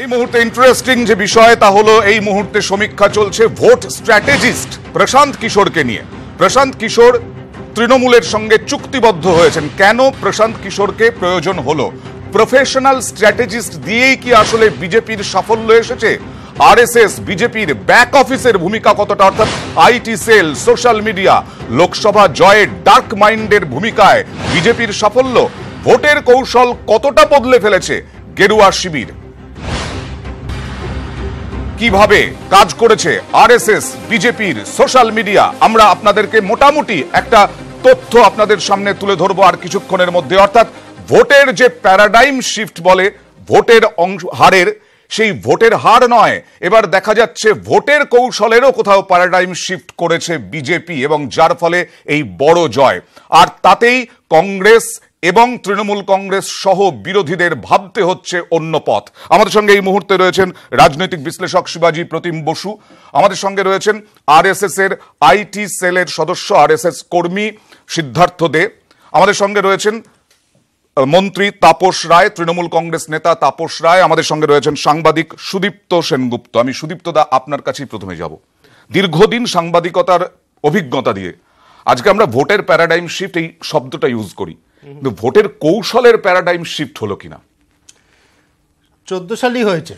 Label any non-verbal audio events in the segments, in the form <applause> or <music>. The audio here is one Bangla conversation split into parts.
এই মুহূর্তে ইন্টারেস্টিং যে বিষয়, তা হলো এই মুহূর্তে সমীক্ষা চলছে ভোট স্ট্র্যাটেজিস্ট প্রশান্ত কিশোরকে নিয়ে। প্রশান্ত কিশোর তৃণমূলের সঙ্গে চুক্তিবদ্ধ হয়েছেন। কেন প্রশান্ত কিশোরকে প্রয়োজন হলো? প্রফেশনাল স্ট্র্যাটেজিস্ট দিয়েই কি আসলে বিজেপির সাফল্য এসেছে? আরএসএস বিজেপির ব্যাক অফিসের ভূমিকা কতটা? অর্থাৎ IT cell social media Lok Sabha জয়ের ডার্ক মাইন্ডের ভূমিকায় বিজেপির সাফল্য? ভোটের কৌশল কতটা বদলে ফেলেছে? গেরুয়া শিবির। কীভাবে কাজ করেছে আরএসএস, বিজেপির সোশ্যাল মিডিয়া? আমরা আপনাদেরকে মোটামুটি একটা তথ্য আপনাদের সামনে তুলে ধরবো আর কিছুক্ষণের মধ্যে। অর্থাৎ ভোটের যে প্যারাডাইম শিফট বলে ভোটের অংশ হারের, সেই ভোটের হার নয়। এবার দেখা যাচ্ছে ভোটের কৌশলেরও কোথাও প্যারাডাইম শিফট করেছে বিজেপি এবং যার ফলে এই বড় জয়। আর তাতেই কংগ্রেস এবং তৃণমূল কংগ্রেস সহ বিরোধীদের ভাবতে হচ্ছে অন্য পথ। আমাদের সঙ্গে এই মুহূর্তে রয়েছেন রাজনৈতিক বিশ্লেষক শিবাজি প্রতিম বসু। আমাদের সঙ্গে রয়েছেন আরএসএস এর আইটি সেলের সদস্য, আরএসএস কর্মী সিদ্ধার্থ দে। আমাদের সঙ্গে রয়েছেন মন্ত্রী তাপস রায়, তৃণমূল কংগ্রেস নেতা তাপস রায়। আমাদের সঙ্গে রয়েছেন সাংবাদিক সুদীপ্ত সেনগুপ্ত। আমি সুদীপ্ত দা, আপনার কাছেই প্রথমে যাব। দীর্ঘদিন সাংবাদিকতার অভিজ্ঞতা দিয়ে, আজকে আমরা ভোটের প্যারাডাইম শিফট এই শব্দটা ইউজ করি। কিন্তু ভোটের কৌশলের প্যারাডাইম শিফট হলো কিনা? চোদ্দ সালই হয়েছে।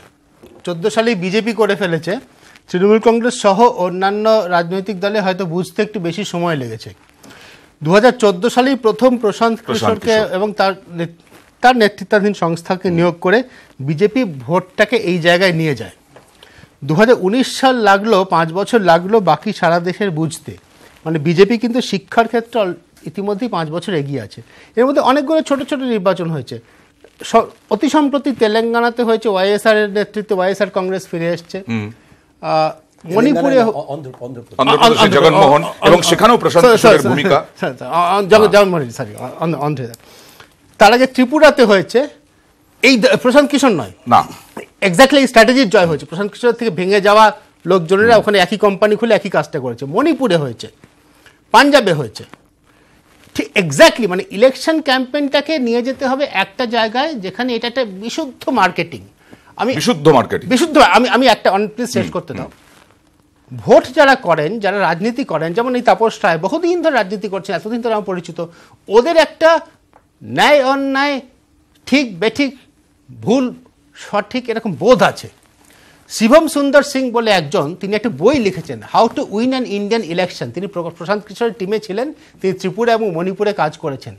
চোদ্দ সালেই বিজেপি করে ফেলেছে। তৃণমূল কংগ্রেস সহ অন্যান্য রাজনৈতিক দলে হয়তো বুঝতে একটু বেশি সময় লেগেছে। দু হাজার চোদ্দ সালেই প্রথম প্রশান্ত কিশোরকে এবং তার তার নেতৃত্বাধীন সংস্থাকে নিয়োগ করে বিজেপি ভোটটাকে এই জায়গায় নিয়ে যায়। দু হাজার উনিশ সাল লাগল পাঁচ বছর লাগল বাকি সারা দেশের বুঝতে। মানে বিজেপি কিন্তু শিক্ষার ক্ষেত্রে ইতিমধ্যেই পাঁচ বছর এগিয়ে আছে। এর মধ্যে অনেকগুলো ছোট ছোট নির্বাচন হয়েছে। অতি সম্প্রতি তেলেঙ্গানাতে হয়েছে ওয়াইএসআর এর নেতৃত্বে ওয়াইএসআর কংগ্রেস ফিরে এসছে। আহ, মণিপুরে জগনমোহন এবং সেখানেও প্রশান্ত ভূমিকা। জগনমোহন সরি অন্ধ্রে তার আগে ত্রিপুরাতে হয়েছে এই প্রশান্ত কিশোর নয়। না। এক্স্যাক্টলি এই স্ট্র্যাটেজির জয় হয়েছে। প্রশান্ত কিশোর থেকে ভেঙে যাওয়া লোকজনেরা ওখানে একই কোম্পানি খুলে একই কাজটা করেছে। মণিপুরে হয়েছে পাঞ্জাবে হয়েছে ঠিক এক্স্যাক্টলি মানে ইলেকশন ক্যাম্পেইনটাকে নিয়ে যেতে হবে একটা জায়গায় যেখানে এটা একটা বিশুদ্ধ মার্কেটিং আমি বিশুদ্ধ মার্কেটিং বিশুদ্ধ আমি আমি একটা প্লিজ শেষ করতে দাও। ভোট যারা করেন যারা রাজনীতি করেন যেমন এই তাপস রায় বহুদিন ধরে রাজনীতি করছেন এতদিন ধরে আমার পরিচিত ওদের একটা ন্যায় অন্যায় ঠিক বেঠিক ভুল সঠিক এরকম বোধ আছে। শিবম সুন্দর সিং বলে একজন তিনি একটা বই লিখেছেন how to win an Indian election তিনি প্রশান্ত কিশোরের টিমে ছিলেন তিনি ত্রিপুরা এবং মণিপুরে কাজ করেছেন।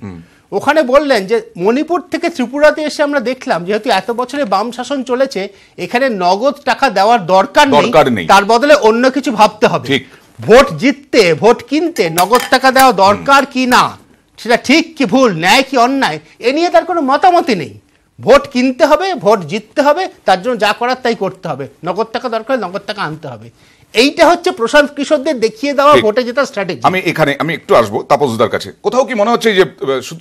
ওখানে বললেন যে মণিপুর থেকে ত্রিপুরাতে এসে আমরা দেখলাম যেহেতু এত বছরে বাম শাসন চলেছে এখানে নগদ টাকা দেওয়ার দরকার নেই। তার বদলে অন্য কিছু ভাবতে হবে। ভোট জিততে ভোট কিনতে নগদ টাকা দেওয়া দরকার কি না? সেটা ঠিক কি ভুল ন্যায় কি অন্যায় এ নিয়ে তার কোনো মতামতই নেই। ভোট কিনতে হবে ভোট জিততে হবে তার জন্য যা করার তাই করতে হবে। নগদ টাকা দরকার নগদ টাকা আনতে হবে। এইটা হচ্ছে প্রশান্ত কিশোরদের দেখিয়ে দেওয়া। ভোটে জেতার স্ট্র্যাটেজি আমি এখানে আমি একটু আসব তাপসদার কাছে। কোথাও কি মনে হচ্ছে যে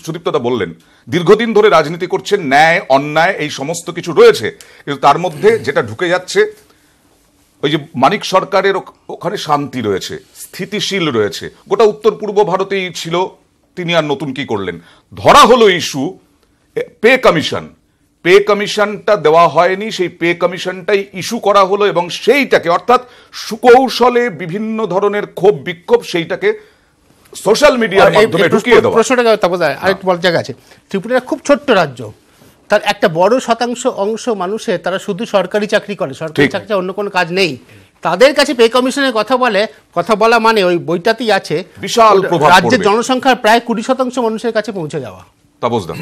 সুদীপ্তদা বললেন দীর্ঘদিন ধরে রাজনীতি করছেন ন্যায় অন্যায় এই সমস্ত কিছু রয়েছে কিন্তু তার মধ্যে যেটা ঢুকে যাচ্ছে ওই যে মানিক সরকারের ওখানে শান্তি রয়েছে স্থিতিশীল রয়েছে। গোটা উত্তর পূর্ব ভারতেই ছিল তিনি আর নতুন কি করলেন? ধরা হলো ইস্যু পে কমিশন। পে কমিশনটা দেওয়া হয়নি সেই পে কমিশনটাই ইস্যু করা হলো এবং সেইটাকে অর্থাৎ সুকৌশলে বিভিন্ন ধরনের ক্ষোভ বিক্ষোভ সেইটাকে সোশ্যাল মিডিয়ার মাধ্যমে ঢুকিয়ে দেওয়া। প্রশ্নটা তারপর আরেকটু বড় জায়গা আছে। ত্রিপুরা খুব ছোট্ট রাজ্য তার একটা বড় শতাংশ অংশ মানুষের তারা শুধু সরকারি চাকরি করে সরকারি। চাকরি অন্য কোনো কাজ নেই। তাদের কাছে পে কমিশনের কথা বলে কথা বলা মানে ওই বইটাতেই আছে বিশাল প্রভাব রাজ্যের জনসংখ্যার প্রায় কুড়ি শতাংশ মানুষের কাছে পৌঁছে যাওয়া। তাপসদা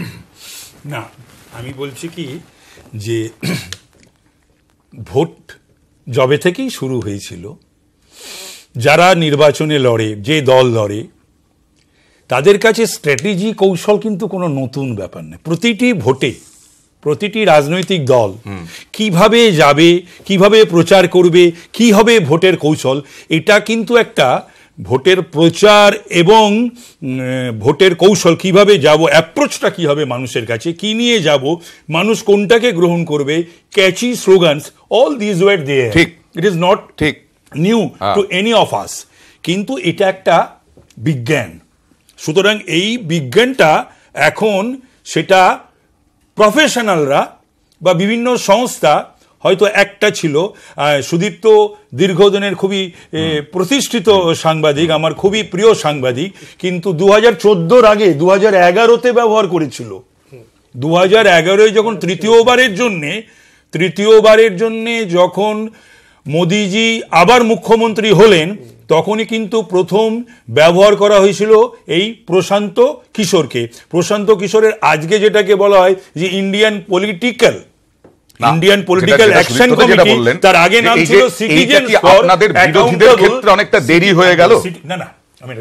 না আমি বলছি কি যে ভোট জবে থেকেই শুরু হয়েছিল যারা নির্বাচনে লড়ে যে দল লড়ে তাদের কাছে স্ট্র্যাটেজি কৌশল কিন্তু কোনো নতুন ব্যাপার নয়। প্রতিটি ভোটে প্রতিটি রাজনৈতিক দল কীভাবে যাবে কীভাবে প্রচার করবে কি হবে ভোটের কৌশল এটা কিন্তু একটা ভোটের প্রচার এবং ভোটের কৌশল কীভাবে যাব অ্যাপ্রোচটা কি হবে মানুষের কাছে কি নিয়ে যাব মানুষ কোনটাকে গ্রহণ করবে catchy slogans all these were there ঠিক। ইট ইজ নট ঠিক new. To any of us কিন্তু এটা একটা বিজ্ঞান সুতরাং এই বিজ্ঞানটা এখন সেটা প্রফেশনালরা বা বিভিন্ন সংস্থা হয়তো একটা ছিল। সুদীপ্ত দীর্ঘদিনের খুবই প্রতিষ্ঠিত সাংবাদিক, আমার খুবই প্রিয় সাংবাদিক, কিন্তু দু হাজার চোদ্দোর আগে দু হাজার এগারোতে ব্যবহার করেছিল। দু হাজার এগারোয় যখন তৃতীয়বারের জন্যে তৃতীয়বারের জন্যে যখন মোদিজি আবার মুখ্যমন্ত্রী হলেন, তখনই কিন্তু প্রথম ব্যবহার করা হয়েছিল এই প্রশান্ত কিশোরকে। প্রশান্ত কিশোরের আজকে যেটাকে বলা হয় যে Indian political Indian political action committee তার আগে নাম ছিল সিটিজেন আপনাদের বিরোধীদের ক্ষেত্রে অনেকটা দেরি হয়ে গেল? না না আমি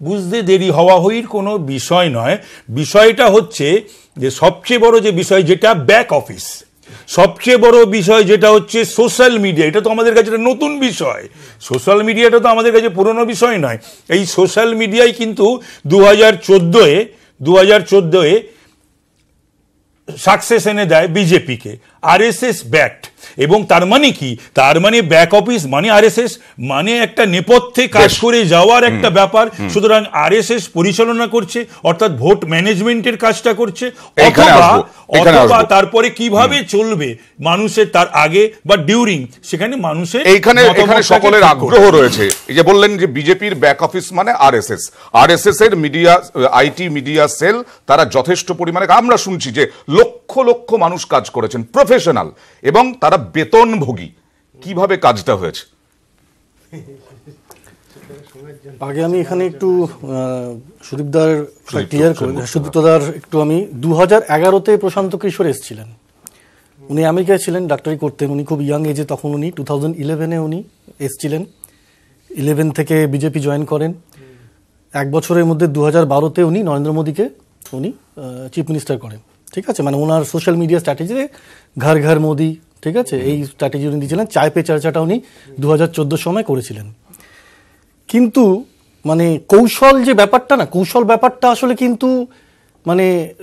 বুঝতে দেরি হওয়া হইর কোনো বিষয় নয়। বিষয়টা হচ্ছে যে সবচেয়ে বড় যে বিষয় যেটা ব্যাক অফিস সবচেয়ে বড় বিষয় যেটা হচ্ছে সোশ্যাল মিডিয়া এটা তো আমাদের কাছে একটা নতুন বিষয়। সোশ্যাল মিডিয়াটা তো আমাদের কাছে পুরনো বিষয় নয়। এই সোশ্যাল মিডিয়ায় কিন্তু দু হাজার চোদ্দোয় দু হাজার চোদ্দোয় সাকসেস এনে দেয় বিজেপিকে আরএসএস ব্যাকড এবং তার মানে কি? তার মানে ব্যাক অফিস মানে আরএসএস মানে একটা নেপথ্যে কাজ করে যাওয়ার একটা ব্যাপার। সুতরাং আরএসএস পরিচালনা করছে অর্থাৎ ভোট ম্যানেজমেন্টের কাজটা করছে অথবা অথবা তারপরে কীভাবে চলবে? মানুষের তার আগে বা ডিউরিং সেখানে মানুষের এইখানে এখানে সকলের আগ্রহ রয়েছে। এই যে বললেন যে বিজেপির ব্যাক অফিস মানে আরএসএস আরএসএস এর মিডিয়া আইটি মিডিয়া সেল তারা যথেষ্ট পরিমাণে আমরা শুনছি যে লক্ষ লক্ষ মানুষ কাজ করেছেন। প্রফেশনাল এবং তারা বেতনভোগী। কীভাবে কাজটা হয়েছে? আগে আমি এখানে একটু সুদীপদার ক্লিয়ার করি। সুদীপ্তদার একটু আমি দু হাজার এগারোতে প্রশান্ত কিশোর এসেছিলেন। উনি আমেরিকায় ছিলেন ডাক্তারি করতেন। উনি খুব ইয়াং এজে তখন উনি টু থাউজেন্ড ইলেভেনে উনি এসছিলেন। ইলেভেন থেকে বিজেপি জয়েন করেন। এক বছরের মধ্যে দু হাজার বারোতে উনি নরেন্দ্র মোদীকে উনি চিফ মিনিস্টার করেন। ঠিক আছে? মানে ওনার সোশ্যাল মিডিয়া স্ট্র্যাটেজিতে ঘর ঘর মোদি ঠিক আছে? এই স্ট্র্যাটেজি উনি দিয়েছিলেন চায় পে চর্চাটা উনি দু হাজার সময় করেছিলেন। কিন্তু মানে কৌশল যে ব্যাপারটা না কৌশল ব্যাপারটা আসলে কিন্তু মানে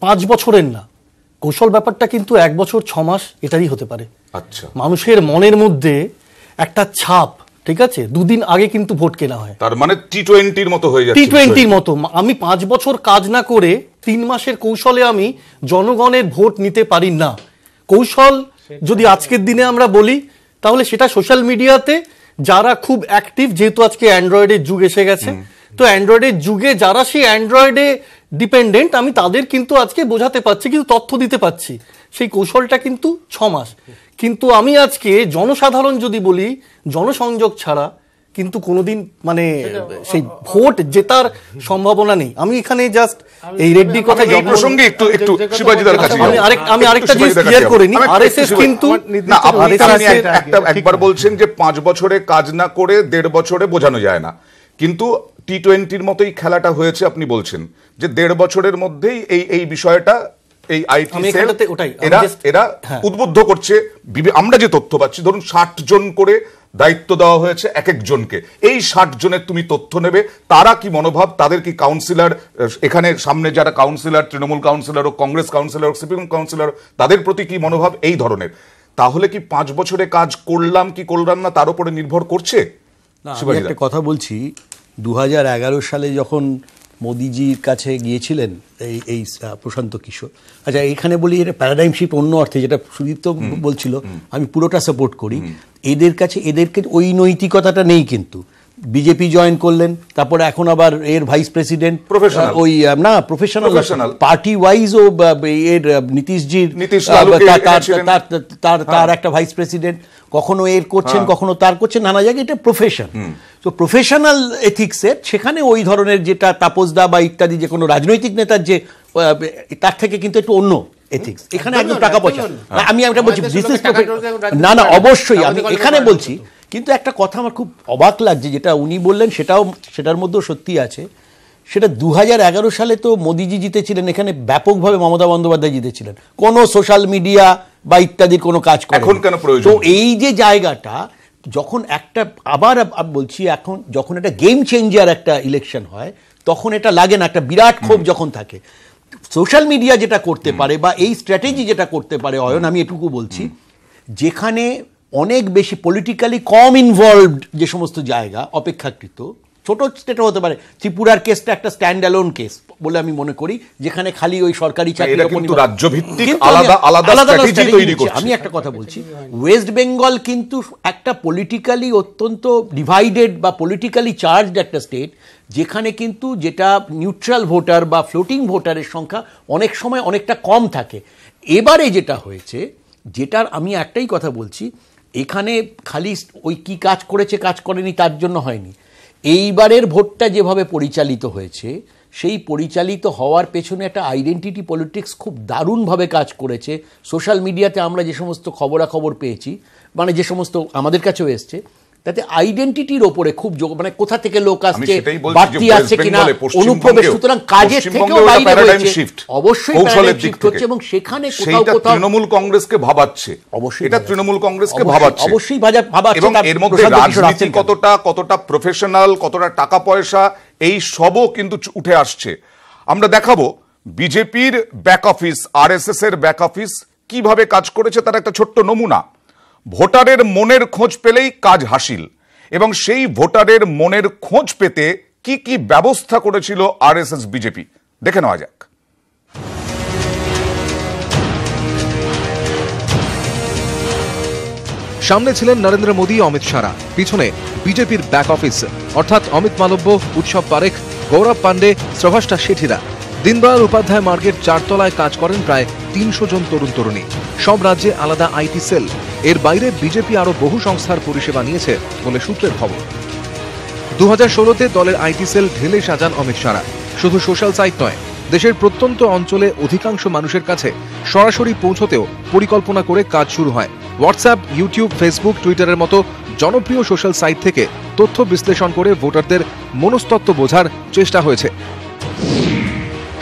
পাঁচ বছরের না। কৌশল ব্যাপারটা কিন্তু এক বছর ছ মাস এটারই হতে পারে। আচ্ছা। মানুষের মনের মধ্যে একটা ছাপ ঠিক আছে? দুদিন আগে কিন্তু ভোট কেনা হয়। তার মানে টি টোয়েন্টির মতো হয়ে যাচ্ছে টি টোয়েন্টির মতো। আমি পাঁচ বছর কাজ না করে তিন মাসের কৌশলে আমি জনগণের ভোট নিতে পারি না। কৌশল যদি আজকের দিনে আমরা বলি তাহলে সেটা সোশ্যাল মিডিয়াতে যারা খুব অ্যাক্টিভ যেহেতু আজকে অ্যান্ড্রয়েডের যুগ এসে গেছে তো অ্যান্ড্রয়েডের যুগে যারা সেই অ্যান্ড্রয়েডে ডিপেন্ডেন্ট আমি তাদের কিন্তু আজকে বোঝাতে পারছি কিন্তু তথ্য দিতে পারছি। সেই কৌশলটা কিন্তু ছ মাস। কিন্তু আমি আজকে জনসাধারণ যদি বলি জনসংযোগ ছাড়া কিন্তু কোনোদিন মানে সেই ভোট জেতার সম্ভাবনা নেই। আমি এখানে জাস্ট এই রেড্ডির কথা এই প্রসঙ্গে একটু একটু শিবাজিদার কাছে আমি আরেক- আমি আরেকটা জিনিস কাছে করে। নিই। শিবাজি- কিন্তু না আপনি একটা একবার বলছেন যে পাঁচ বছরে কাজ না করে দেড় বছরে বোঝানো যায় না। কিন্তু টি টোয়েন্টির মতোই খেলাটা হয়েছে আপনি বলছেন যে দেড় বছরের মধ্যেই এই এই বিষয়টা এই আইটি সেল এরা এরা হ্যাঁ। উদ্বুদ্ধ করছে। আমরা যে তথ্য পাচ্ছি ধরুন ষাট জন করে দায়িত্ব দেওয়া হয়েছে এক একজনকে এই ষাট জনের তুমি তথ্য নেবে তারা কি মনোভাব তাদের কি কাউন্সিলর এখানে সামনে যারা কাউন্সিলর তৃণমূল কাউন্সিলর ও কংগ্রেস কাউন্সিলর ও সিপিএম কাউন্সিলর তাদের প্রতি কি মনোভাব এই ধরনের? তাহলে কি পাঁচ বছরে কাজ করলাম কি করলাম না তার উপরে নির্ভর করছে? না একটা কথা বলছি দু হাজার এগারো সালে যখন মোদিজির কাছে গিয়েছিলেন এই এই প্রশান্ত কিশোর। আচ্ছা এখানে বলি এটা প্যারাডাইম শিফট অন্য অর্থে যেটা সুদীপ্ত বলছিল আমি পুরোটা সাপোর্ট করি। এদের কাছে এদেরকে ওই নৈতিকতাটা নেই কিন্তু। বিজেপি জয়েন করলেন তারপরে এখন আবার এর ভাইস প্রেসিডেন্ট ওই না প্রফেশনাল পার্টি ওয়াইজ ও এর নীতিশজির তার- তার- তার একটা ভাইস প্রেসিডেন্ট কখনো এর করছেন কখনো তার করছেন নানা জায়গায় এটা প্রফেশন তো প্রফেশনাল এথিক্সের সেখানে ওই ধরনের যেটা তাপসদা বা ইত্যাদি যে কোনো রাজনৈতিক নেতার যে তার থেকে কিন্তু একটু অন্য এথিক্স এখানে একদম টাকা পয়সা। না, আমি একটা বলছি না না অবশ্যই আমি এখানে বলছি কিন্তু একটা কথা আমার খুব অবাক লাগছে যেটা উনি বললেন সেটাও সেটার মধ্যেও সত্যি আছে। সেটা দু হাজার এগারো সালে তো মোদিজি জিতেছিলেন এখানে ব্যাপকভাবে মমতা বন্দ্যোপাধ্যায় জিতেছিলেন। কোনো সোশ্যাল মিডিয়া বা ইত্যাদির কোনো কাজ করে এখন কেন প্রয়োজন? তো এই যে জায়গাটা যখন একটা আবার আব- আব- বলছি এখন যখন একটা গেম চেঞ্জার একটা ইলেকশন হয় তখন এটা লাগে না একটা বিরাট ক্ষোভ যখন থাকে। সোশ্যাল মিডিয়া যেটা করতে পারে বা এই স্ট্র্যাটেজি যেটা করতে পারে অয়ন আমি এটুকু বলছি যেখানে অনেক বেশি পলিটিক্যালি কম ইনভলভড যে সমস্ত জায়গা অপেক্ষাকৃত ছোট স্টেটও হতে পারে ত্রিপুরার কেসটা একটা স্ট্যান্ড অ্যালোন কেস বলে আমি মনে করি যেখানে খালি ওই সরকারি চাকরি এরা কিন্তু আলাদা- আলাদা তৈরি করছে। আমি একটা কথা বলছি ওয়েস্ট বেঙ্গল কিন্তু একটা পলিটিক্যালি অত্যন্ত ডিভাইডেড বা পলিটিক্যালি চার্জড একটা স্টেট যেখানে কিন্তু যেটা নিউট্রাল ভোটার বা ফ্লোটিং ভোটারের সংখ্যা অনেক সময় অনেকটা কম থাকে এবারে যেটা হয়েছে যেটার আমি একটাই কথা বলছি এখানে খালি ওই কি কাজ করেছে, কাজ করেনি, তার জন্য হয়নি। এইবারের ভোটটা যেভাবে পরিচালিত হয়েছে, সেই পরিচালিত হওয়ার পেছনে একটা আইডেন্টিটি পলিটিক্স খুব দারুণভাবে কাজ করেছে। সোশ্যাল মিডিয়াতে আমরা যে সমস্ত খবরাখবর পেয়েছি মানে যে সমস্ত আমাদের কাছেও এসছে তাতে আইডেন্টিটির ওপরে খুব মানে কোথা থেকে লোক আসছে বাড়তি আসছে কিনা অনুপ্রবেশ সুতরাং কাজের থেকেও বাইরে হয়েছে। অবশ্যই কৌশলের দিক হচ্ছে। এবং সেখানে কোথাও কোথাও তৃণমূল কংগ্রেসকে ভাবাচ্ছে। অবশ্যই এটা তৃণমূল কংগ্রেসকে ভাবাচ্ছে। অবশ্যই ভাবাচ্ছে, এবং এর মধ্যে রাজনীতি কতটা কতটা প্রফেশনাল কতটা টাকা পয়সা এই সবও কিন্তু উঠে আসছে। আমরা দেখাবো বিজেপির ব্যাক অফিস আরএসএস এর ব্যাক অফিস কীভাবে কাজ করেছে তার একটা ছোট্ট নমুনা। ভোটারের মনের খোঁজ পেলেই কাজ হাসিল। এবং সেই ভোটারের মনের খোঁজ পেতে কি কি ব্যবস্থা করেছিল আরএসএস বিজেপি? দেখে নেওয়া যাক। সামনে ছিলেন নরেন্দ্র মোদী, অমিত শাহরা। পিছনে বিজেপির ব্যাক অফিস অর্থাৎ অমিত মালব্য, উৎসব পারেখ, গৌরব পান্ডে শ্রভাষ্টা শেঠিরা দিনদয়াল উপাধ্যায় মার্গের চারতলায় কাজ করেন প্রায় তিনশো জন তরুণ তরুণী সব রাজ্যে আলাদা আইটি সেল এর বাইরে বিজেপি আরও বহু সংস্থার পরিষেবা নিয়েছে বলে সূত্রের খবর। দু হাজার ষোলোতে দলের আইটি সেল ঢেলে সাজান অমিত শাহরা শুধু সোশ্যাল সাইট নয়, দেশের প্রত্যন্ত অঞ্চলে অধিকাংশ মানুষের কাছে সরাসরি পৌঁছতেও পরিকল্পনা করে কাজ শুরু হয়। হোয়াটসঅ্যাপ, ইউটিউব, ফেসবুক, টুইটারের মতো জনপ্রিয় সোশ্যাল সাইট থেকে তথ্য বিশ্লেষণ করে ভোটারদের মনস্তত্ত্ব বোঝার চেষ্টা হয়েছে।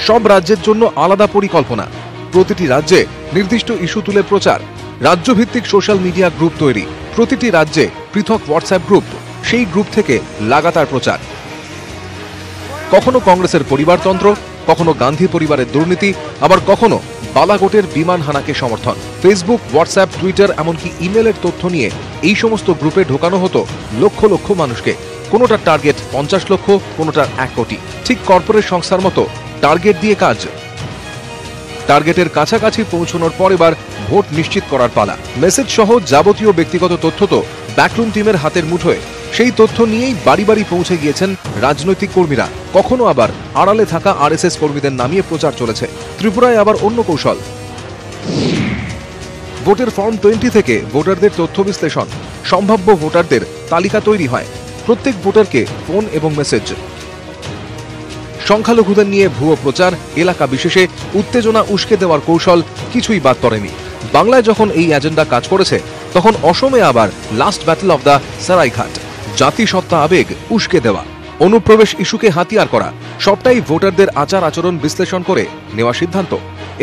সব রাজ্যের জন্য আলাদা পরিকল্পনা। প্রতিটি রাজ্যে নির্দিষ্ট ইস্যু তুলে প্রচার। রাজ্যভিত্তিক সোশ্যাল মিডিয়া গ্রুপ তৈরি। প্রতিটি রাজ্যে পৃথক হোয়াটসঅ্যাপ গ্রুপ সেই গ্রুপ থেকে লাগাতার প্রচার। কখনো কংগ্রেসের পরিবারতন্ত্র, কখনো গান্ধী পরিবারের দুর্নীতি, আবার কখনো বালাগোটের বিমান হানাকে সমর্থন। ফেসবুক হোয়াটসঅ্যাপ টুইটার এমনকি ইমেলের তথ্য নিয়ে এই সমস্ত গ্রুপে ঢোকানো হতো লক্ষ লক্ষ মানুষকে। কোনোটার টার্গেট পঞ্চাশ লক্ষ কোনোটার এক কোটি। ঠিক কর্পোরেট সংস্থার মতো টার্গেট দিয়ে কাজ টার্গেটের কাছাকাছি পৌঁছানোর পর এবার ভোট নিশ্চিত করার পালা। মেসেজ সহ যাবতীয় ব্যক্তিগত তথ্য তো ব্যাকরুম টিমের হাতের মুঠোয়। সেই তথ্য নিয়েই বাড়ি বাড়ি পৌঁছে গিয়েছেন রাজনৈতিক কর্মীরা। কখনো আবার আড়ালে থাকা আরএসএস কর্মীদের নামিয়ে প্রচার চলেছে। ত্রিপুরায় আবার অন্য কৌশল। ভোটের ফর্ম টোয়েন্টি থেকে ভোটারদের তথ্য বিশ্লেষণ। সম্ভাব্য ভোটারদের তালিকা তৈরি হয়। প্রত্যেক ভোটারকে ফোন এবং মেসেজ সংখ্যালঘুদের নিয়ে ভুয়ো প্রচার, এলাকা বিশেষে উত্তেজনা উস্কে দেওয়ার কৌশল কিছুই বাদ পড়েনি। বাংলায় যখন এই এজেন্ডা কাজ করেছে, তখন অসমে আবার last battle of the Saraighat জাতিসত্তা আবেগ উস্কে দেওয়া, অনুপ্রবেশ ইস্যুকে হাতিয়ার করা, সবটাই ভোটারদের আচার আচরণ বিশ্লেষণ করে নেওয়া সিদ্ধান্ত।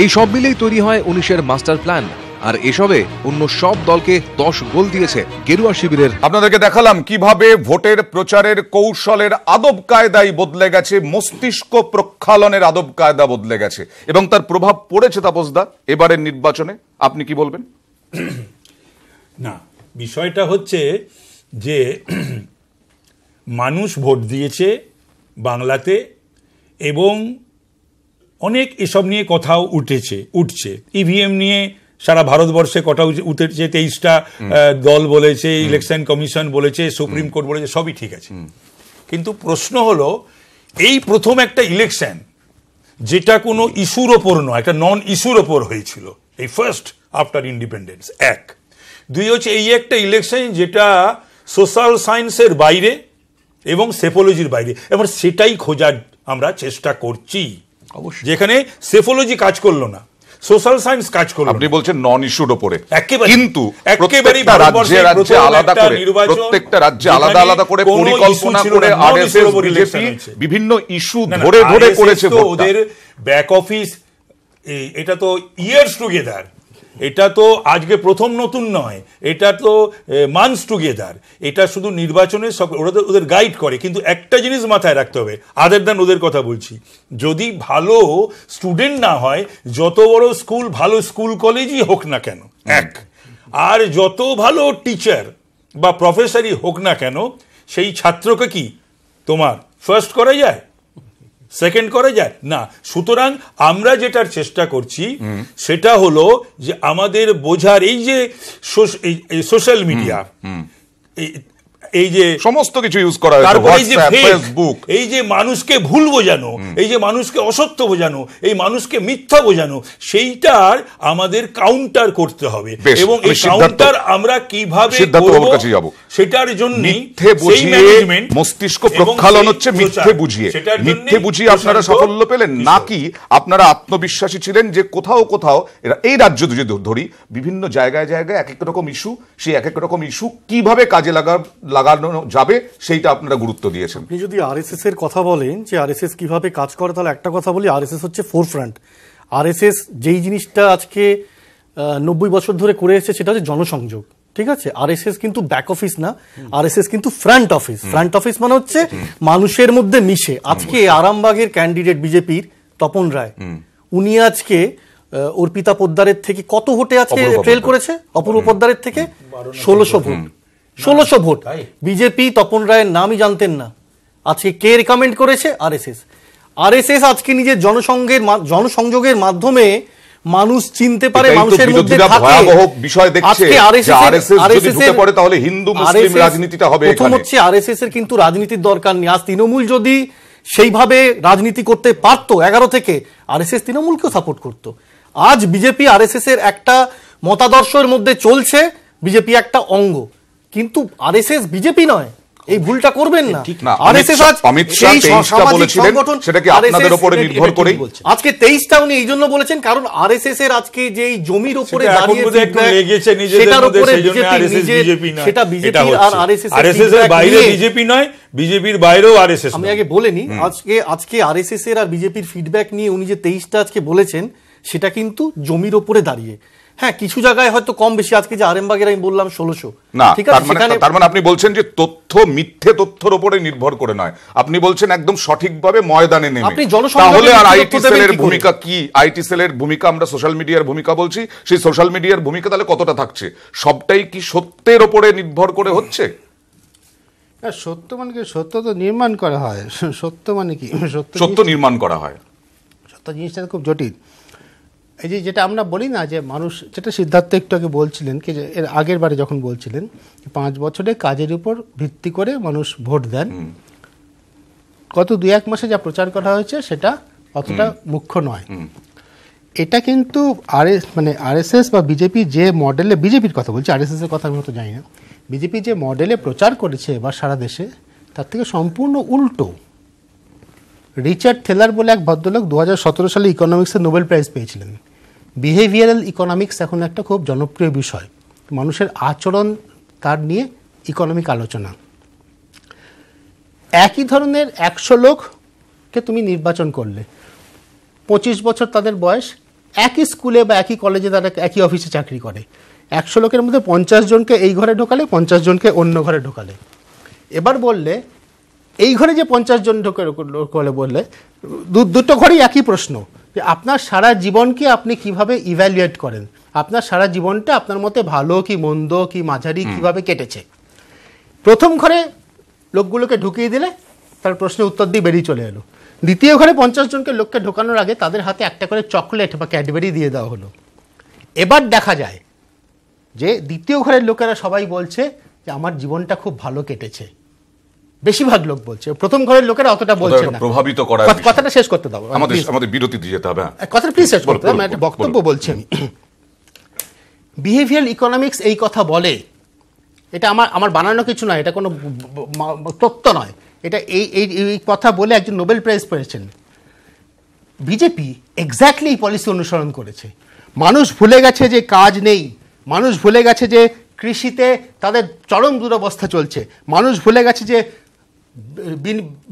এই সব মিলেই তৈরি হয় উনিশের মাস্টার প্ল্যান আর এসবে অন্য সব দলকে দশ গোল দিয়েছে গেরুয়া শিবিরের। আপনাদেরকে দেখালাম কীভাবে ভোটের প্রচারের কৌশলের আদব কায়দাই বদলে গেছে মস্তিষ্ক প্রক্ষালনের আদব কায়দা বদলে গেছে এবং তার প্রভাব পড়েছে তাপসদা। এবারের নির্বাচনে আপনি কি বলবেন? <clears throat> না বিষয়টা হচ্ছে যে <clears throat> মানুষ ভোট দিয়েছে বাংলাতে এবং অনেক এসব নিয়ে কথাও উঠেছে উঠছে। ইভিএম নিয়ে সারা ভারতবর্ষে উঠে- উঠেছে তেইশটা দল বলেছে ইলেকশন কমিশন বলেছে সুপ্রিম কোর্ট বলেছে সবই ঠিক আছে। কিন্তু প্রশ্ন হলো এই প্রথম একটা ইলেকশন যেটা কোনো ইস্যুর ওপর নয় একটা নন ইস্যুর ওপর হয়েছিল এই ফার্স্ট আফটার ইন্ডিপেন্ডেন্স এক। দুই হচ্ছে এই একটা ইলেকশন যেটা সোশ্যাল সায়েন্সের বাইরে এবং সেফোলজির বাইরে এবার সেটাই খোঁজার আমরা চেষ্টা করছি। অবশ্যই। যেখানে সেফোলজি কাজ করল না। সোশ্যাল সায়েন্স কাজ করল আপনি বলছেন নন ইস্যুড ওপরে কিন্তু প্রত্যেকটা রাজ্যে রাজ্যে আলাদা করে প্রত্যেকটা রাজ্যে আলাদা আলাদা করে পরিকল্পনা করে আরএসএস বিজেপি বিভিন্ন ইস্যু ধরে ধরে করেছে তো ওদের ব্যাক অফিস এটা তো ইয়ার্স টুগেদার এটা তো আজকে প্রথম নতুন নয় এটা তো মান্থস টুগেদার এটা শুধু নির্বাচনের সব ওরা তো ওদের গাইড করে কিন্তু একটা জিনিস মাথায় রাখতে হবে আদার দ্যান ওদের কথা বলছি। যদি ভালো স্টুডেন্ট না হয় যত বড় স্কুল ভালো স্কুল কলেজই হোক না কেন এক। আর যত ভালো টিচার বা প্রফেসরই হোক না কেন সেই ছাত্রকে কি তোমার ফার্স্ট করা যায়? সেকেন্ড করা যায়? না। সুতরাং আমরা যেটার চেষ্টা করছি সেটা হলো যে আমাদের বোঝার এই যে সোশ্যাল মিডিয়া এই যে সমস্ত কিছু ইউজ করা হয়েছে ফেসবুক এই যে মানুষকে ভুল বোঝানো এই যে মানুষকে অসত্য বোঝানো এই মানুষকে মিথ্যা বোঝানো সেইটার আমাদের কাউন্টার করতে হবে। এবং এই কাউন্টার আমরা কীভাবে যাব। সেটার জন্য মিথ্যে বুঝিয়ে মস্তিষ্ক প্রক্ষালন হচ্ছে মিথ্যে বুঝিয়ে। মিথ্যে বুঝিয়ে আপনারা সাফল্য পেলেন। নাকি আপনারা আত্মবিশ্বাসী ছিলেন যে কোথাও কোথাও এই রাজ্য যদি ধরি বিভিন্ন জায়গায় জায়গায় এক এক রকম ইস্যু সেই এক এক রকম ইস্যু কীভাবে কাজে লাগা লাগানো যাবে সেইটা আপনারা গুরুত্ব দিয়েছেন। আপনি যদি আরএসএস এর কথা বলেন যে আরএসএস কীভাবে কাজ করে তাহলে একটা কথা বলি আরএসএস হচ্ছে ফোর ফ্রন্ট আরএসএস যেই জিনিসটা আজকে নব্বই বছর ধরে করে এসেছে সেটা হচ্ছে জনসংযোগ ঠিক আছে? আরএসএস কিন্তু ব্যাক অফিস না আরএসএস কিন্তু ফ্রন্ট অফিস ফ্রন্ট অফিস মানে হচ্ছে মানুষের মধ্যে মিশে। আজকে আরামবাগের ক্যান্ডিডেট বিজেপির তপন রায়। উনি আজকে অর্পিতা পোদ্দারের থেকে কত ভোটে আজকে পোদ্দার। করেছে? অপূর্ব পোদ্দারের থেকে ষোলোশো ভোট। ষোলোশো ভোট। বিজেপি তপন রায়ের নামই জানতেন না। আজকে কে রেকমেন্ড করেছে? আর আরএসএস আরএসএস আজকে নিজের জনসংঘের জনসংযোগের মাধ্যমে মানুষ চিনতে পারে মানুষের মধ্যে থাকে। ভয়াবহ বিষয় দেখছে। যদি পড়ে তাহলে হিন্দু মুসলিম রাজনীতিটা হবে প্রথম। হচ্ছে আরএসএস এর কিন্তু রাজনীতির দরকার নেই। আজ তৃণমূল যদি সেইভাবে রাজনীতি করতে পারতো এগারো থেকে আরএসএস তৃণমূলকেও সাপোর্ট করতো। আজ বিজেপি আরএসএস এর একটা মতাদর্শের মধ্যে চলছে বিজেপি একটা অঙ্গ। কিন্তু আরএসএস বিজেপি নয়। এই ভুলটা করবেন না। আরএসএস অমিত আজ অমিত শাহ 23টা বলেছিলেন, সেটা কি আপনাদের ওপরে নির্ভর করে আজকে উনি এই জন্য বলেছেন কারণ আরএসএস এর আজকে যে এই জমির উপরে দাঁড়িয়ে একটু লেগেছে নিজেদের সেটার উপরে বিজেপি নয়। সেটা এটা বিজেপি আর। আরএসএস RSS এর বাইরে বিজেপি নয় বিজেপির বাইরেও আরএসএস আমি আগে বলেনি আজকে আজকে আরএসএস এর আর বিজেপির ফিডব্যাক নিয়ে উনি যে তেইশটা আজকে বলেছেন সেটা কিন্তু জমির ওপরে দাঁড়িয়ে। হ্যাঁ কিছু জায়গায় হয়তো কম বেশি। আজকে যে আরেমবাগের আমি বললাম ষোলোশো। না ঠিক তার আছে মানে তার মানে আপনি বলছেন যে তথ্য মিথ্যে তথ্যের উপরে নির্ভর করে নয়। আপনি বলছেন একদম সঠিকভাবে ময়দানে নেমে। আপনি তাহলে আর আইটি সেলের ভূমিকা কি? আইটি সেলের ভূমিকা আমরা সোশ্যাল মিডিয়ার ভূমিকা বলছি। সেই সোশ্যাল মিডিয়ার ভূমিকা তাহলে কতটা থাকছে? সবটাই কি সত্যের উপরে নির্ভর করে হচ্ছে? না, সত্য মানে কি? সত্য তো নির্মাণ করা হয়। সত্য মানে কি? সত্য সত্য নির্মাণ করা হয়। সত্য জিনিসটা খুব জটিল। এই যে যেটা আমরা বলি না যে মানুষ যেটা সিদ্ধার্থ একটু আগে বলছিলেন কি যে এর আগের বারে যখন বলছিলেন পাঁচ বছরে কাজের উপর ভিত্তি করে মানুষ ভোট দেন। গত দুই এক মাসে যা প্রচার করা হয়েছে সেটা অতটা মুখ্য নয়। এটা কিন্তু আর মানে আরএসএস বা বিজেপি যে মডেলে বিজেপির কথা বলছি আরএসএস এর কথা আমি হয়তো জানি না। বিজেপি যে মডেলে প্রচার করেছে এবার সারা দেশে তার থেকে সম্পূর্ণ উল্টো। রিচার্ড থেলার বলে এক ভদ্রলোক দু হাজার সতেরো সালে ইকোনমিক্সে নোবেল প্রাইজ পেয়েছিলেন। বিহেভিয়ারাল ইকোনমিক্স এখন একটা খুব জনপ্রিয় বিষয়। মানুষের আচরণ তার নিয়ে ইকোনমিক আলোচনা। একই ধরনের একশো লোককে তুমি নির্বাচন করলে। পঁচিশ বছর তাদের বয়স, একই স্কুলে বা একই কলেজে তারা একই অফিসে চাকরি করে। একশো লোকের মধ্যে পঞ্চাশ জনকে এই ঘরে ঢোকালে, পঞ্চাশ জনকে অন্য ঘরে ঢোকালে। এবার বললে, এই ঘরে যে পঞ্চাশ জন ঢোকে বললে দুটো ঘরেই একই প্রশ্ন। যে আপনার সারা জীবনকে আপনি কীভাবে ইভ্যালুয়েট করেন? আপনার সারা জীবনটা আপনার মতে ভালো কি মন্দ কি মাঝারি কীভাবে কেটেছে? প্রথম ঘরে লোকগুলোকে ঢুকিয়ে দিলে তার প্রশ্নের উত্তর দিয়ে বেরিয়ে চলে এলো। দ্বিতীয় ঘরে পঞ্চাশ জনকে লোককে ঢোকানোর আগে তাদের হাতে একটা করে চকলেট বা ক্যাডবেরি দিয়ে দেওয়া হলো। এবার দেখা যায় যে দ্বিতীয় ঘরের লোকেরা সবাই বলছে যে আমার জীবনটা খুব ভালো কেটেছে। বেশিরভাগ লোক বলছে। প্রথম ঘরের লোকেরা অতটা বলছে না। প্রভাবিত বিষয়। কথাটা শেষ করতে দাও। আমাদের আমাদের বিরতি দিয়ে যেতে হবে হ্যাঁ। কথাটা প্লিজ শেষ করতে দাও, আমি একটা বক্তব্য। বলছি আমি বিহেভিয়ার ইকোনমিক্স এই কথা বলে এটা আমার আমার বানানো কিছু নয় এটা কোনো তত্ত্ব নয়। এটা এই এই কথা বলে একজন নোবেল প্রাইজ পেয়েছেন। বিজেপি এক্স্যাক্টলি এই পলিসি অনুসরণ করেছে। মানুষ ভুলে গেছে যে কাজ নেই। মানুষ ভুলে গেছে যে কৃষিতে তাদের চরম দুরবস্থা চলছে। মানুষ ভুলে গেছে যে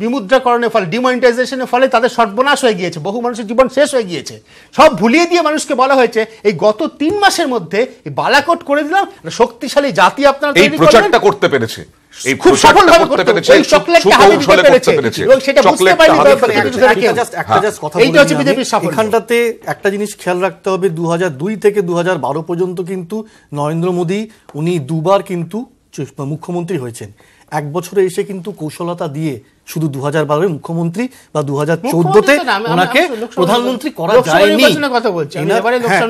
বিমুদ্রাকরণের ফলে ডিমনিটাইজেশনের ফলে তাদের সর্বনাশ হয়ে গিয়েছে বহু মানুষের জীবন শেষ হয়ে গিয়েছে। সব ভুলিয়ে দিয়ে মানুষকে বলা হয়েছে এই গত তিন মাসের মধ্যে বালাকট করে দিলাম শক্তিশালী জাতি আপনারা এই প্রচারটা করতে পেরেছে। খুব সফলভাবে করতে করতে পেরেছে ওই চকলেটটা হাতে দিতে পেরেছে। এবং সেটা বুঝতে চকলেটটা পারেনি হাতে ব্যাপারে, দিতে একটা পেরেছে। একটা জাস্ট একটা। জাস্ট কথা এইটা হচ্ছে বিজেপির সাফল্য। এখানটাতে একটা জিনিস খেয়াল রাখতে হবে দু দুই থেকে দু হাজার বারো পর্যন্ত কিন্তু নরেন্দ্র মোদী উনি দুবার কিন্তু মুখ্যমন্ত্রী হয়েছেন। এক বছরে এসে কিন্তু কৌশলতা দিয়ে শুধু দু হাজার বারোয় মুখ্যমন্ত্রী বা দু হাজার চোদ্দতে ওনাকে প্রধানমন্ত্রী করা যায়নি। এবারে হ্যাঁ,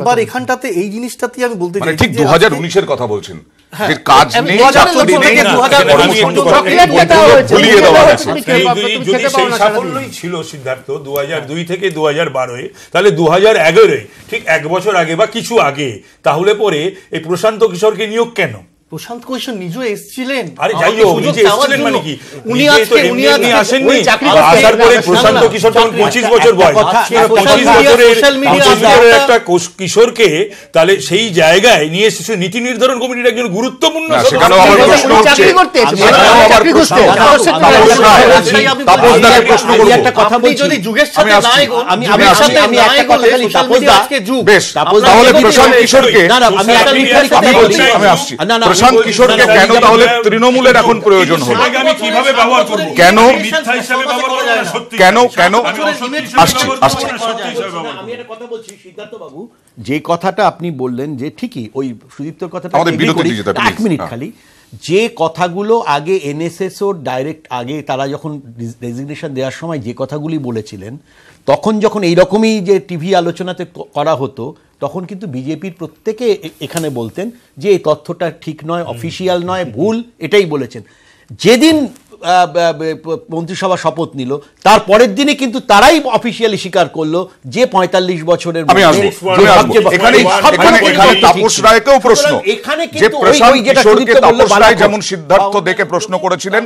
এবার এখানটাতে এই জিনিসটাতে আমি বলতে মানে চাইছি ঠিক দু হাজার উনিশের কথা বলছেন। হ্যাঁ, কাজ নেই চাকরি নেই, 2000 সেটা আমি একটু কর্মসংস্থান কথা- নেই, চকলেট বইগুলো দেওয়া হয়েছে, ভুলিয়ে দেওয়া দেওয়া হয়েছে। হয়েছে। সেই খেতে যদি- তুমি যদি খেতে পাও সেই না সাফল্যই ছিল সিদ্ধার্থ দু দুই থেকে দু হাজার বারোয় তাহলে দু হাজার এগারোয় ঠিক এক বছর আগে বা কিছু আগে তাহলে পরে এই প্রশান্ত কিশোরকে নিয়োগ কেন? প্রশান্ত কৈশোর নিজে এসেছিলেন? আরে যাই হোক নিজে এসেছিলেন মানে কি? উনি আজকে উনি আজকে- আসেননি। আসার পরে প্রশান্ত কিশোর তখন চাকরি- পঁচিশ একটা- বছর বয়স। কথা- আর social পঁচিশ media- বছরের পঁচিশ বছরের একটা কিশোরকে তাহলে সেই জায়গায় নিয়ে এসে সে নীতি নির্ধারণ কমিটির একজন গুরুত্বপূর্ণ না, সেখানেও আমার প্রশ্ন হচ্ছে সেখানেও প্রশ্ন তাপস দাকে প্রশ্ন আমি একটা কথা বলছি। যদি যুগের সাথে আসছি, নাই আমি আমি আমি সাথে আমি একটা কথা বলি তাপস দা আজকে যুগ। বেশ তাহলে প্রশান্ত কিশোরকে না না আমি একটা Social media মিথ্যারি আমি কথা বলছি। বলছি। আমি আসছি আমি- কিশোরকে কেন তাহলে তৃণমূলের এখন প্রয়োজন হলো কেন? কেন? কেন? আসছি, আসছি। বাবু যে কথাটা আপনি বললেন যে ঠিকই ওই সুদীপ্তর কথাটা এক মিনিট হ্যাঁ। খালি যে কথাগুলো আগে এনএসএসওর ডাইরেক্ট আগে তারা যখন রেজিগনেশন দেওয়ার সময় যে কথাগুলি বলেছিলেন তখন যখন এই রকমই যে টিভি আলোচনাতে করা হতো তখন কিন্তু বিজেপির প্রত্যেকে এখানে বলতেন যে এই তথ্যটা ঠিক নয় অফিসিয়াল নয় ভুল এটাই বলেছেন। যেদিন মন্ত্রিসভা শপথ নিল। তার পরের দিনে কিন্তু তারাই অফিসিয়ালি স্বীকার করল যে পঁয়তাল্লিশ বছরের তাপস রায়কেও প্রশ্ন। যেমন সিদ্ধার্থ দেখে প্রশ্ন করেছিলেন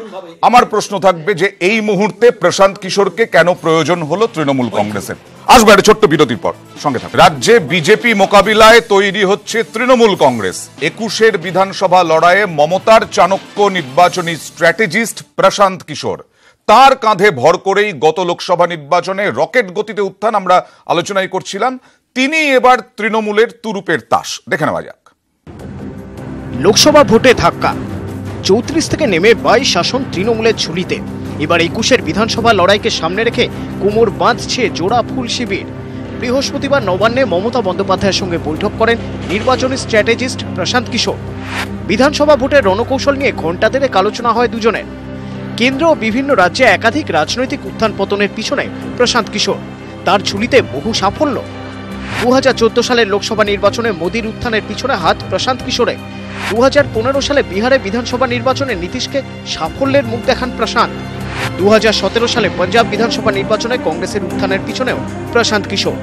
আমার প্রশ্ন থাকবে যে এই মুহূর্তে প্রশান্ত কিশোরকে কেন প্রয়োজন হলো তৃণমূল কংগ্রেসের? আসব একটা ছোট্ট বিরতির পর। সঙ্গে থাকবে রাজ্যে বিজেপি মোকাবিলায় তৈরি হচ্ছে তৃণমূল কংগ্রেস। একুশের বিধানসভা লড়াইয়ে মমতার চাণক্য নির্বাচনী স্ট্র্যাটেজিস্ট প্রশান্ত কিশোর। তার কাঁধে ভর করেই গত লোকসভা নির্বাচনে রকেট গতিতে উত্থান আমরা আলোচনাই করছিলাম। তিনি এবার তৃণমূলের তুরুপের তাস। দেখে নেওয়া যাক। লোকসভা ভোটে ধাক্কা। চৌত্রিশ থেকে নেমে বাইশ শাসন তৃণমূলের ঝুলিতে। এবার একুশের বিধানসভা লড়াইকে সামনে রেখে কোমর বাঁধছে জোড়া ফুল শিবির। বৃহস্পতিবার নবান্নে মমতা বন্দ্যোপাধ্যায়ের সঙ্গে বৈঠক করেন নির্বাচনী স্ট্র্যাটেজিস্ট প্রশান্ত কিশোর। বিধানসভা ভোটের রণকৌশল নিয়ে ঘণ্টা দেড়েক আলোচনা হয় দুজনের। কেন্দ্র ও বিভিন্ন রাজ্যে একাধিক রাজনৈতিক উত্থান পতনের পিছনে প্রশান্ত কিশোর। তার ঝুলিতে বহু সাফল্য। দু হাজার চোদ্দ সালের লোকসভা নির্বাচনে মোদীর উত্থানের পিছনে হাত প্রশান্ত কিশোরে। দু হাজার পনেরো সালে বিহারে বিধানসভা নির্বাচনে নীতিশকে সাফল্যের মুখ দেখান প্রশান্ত। দু হাজার সতেরো সালে পাঞ্জাব বিধানসভা নির্বাচনে কংগ্রেসের উত্থানের পিছনেও প্রশান্ত কিশোর।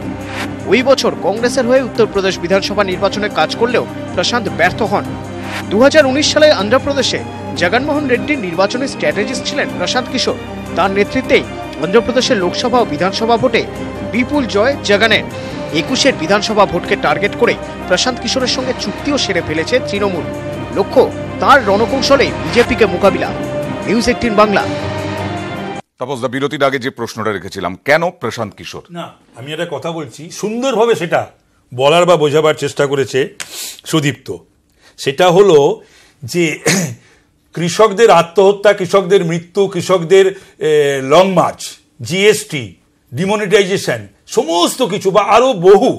ওই বছর কংগ্রেসের হয়ে উত্তরপ্রদেশ বিধানসভা নির্বাচনে কাজ করলেও প্রশান্ত ব্যর্থ হন। দু সালে অন্ধ্রপ্রদেশে জগনমোহন রেড্ডির নির্বাচনী স্ট্র্যাটেজিস্ট ছিলেন প্রশান্ত কিশোর। তার নেতৃত্বেই অন্ধ্রপ্রদেশের লোকসভা ও বিধানসভা ভোটে বিপুল জয় জগনের। একুশের বিধানসভা ভোটকে টার্গেট করে প্রশান্ত কিশোরের সঙ্গে চুক্তিও সেরে ফেলেছে তৃণমূল। লক্ষ্য, তার রণকৌশলে বিজেপিকে মোকাবিলা। News eighteen Bangla. তাপস, দা বিরতির আগে যে প্রশ্নটা রেখেছিলাম, কেন প্রশান্ত কিশোর? না, আমি একটা কথা বলছি, সুন্দরভাবে সেটা বলার বা বোঝাবার চেষ্টা করেছে সুদীপ্ত। সেটা হলো যে, <clears throat> কৃষকদের আত্মহত্যা, কৃষকদের মৃত্যু, কৃষকদের লং মার্চ জিএসটি ডিমনিটাইজেশন সমস্ত কিছু বা আরও বহু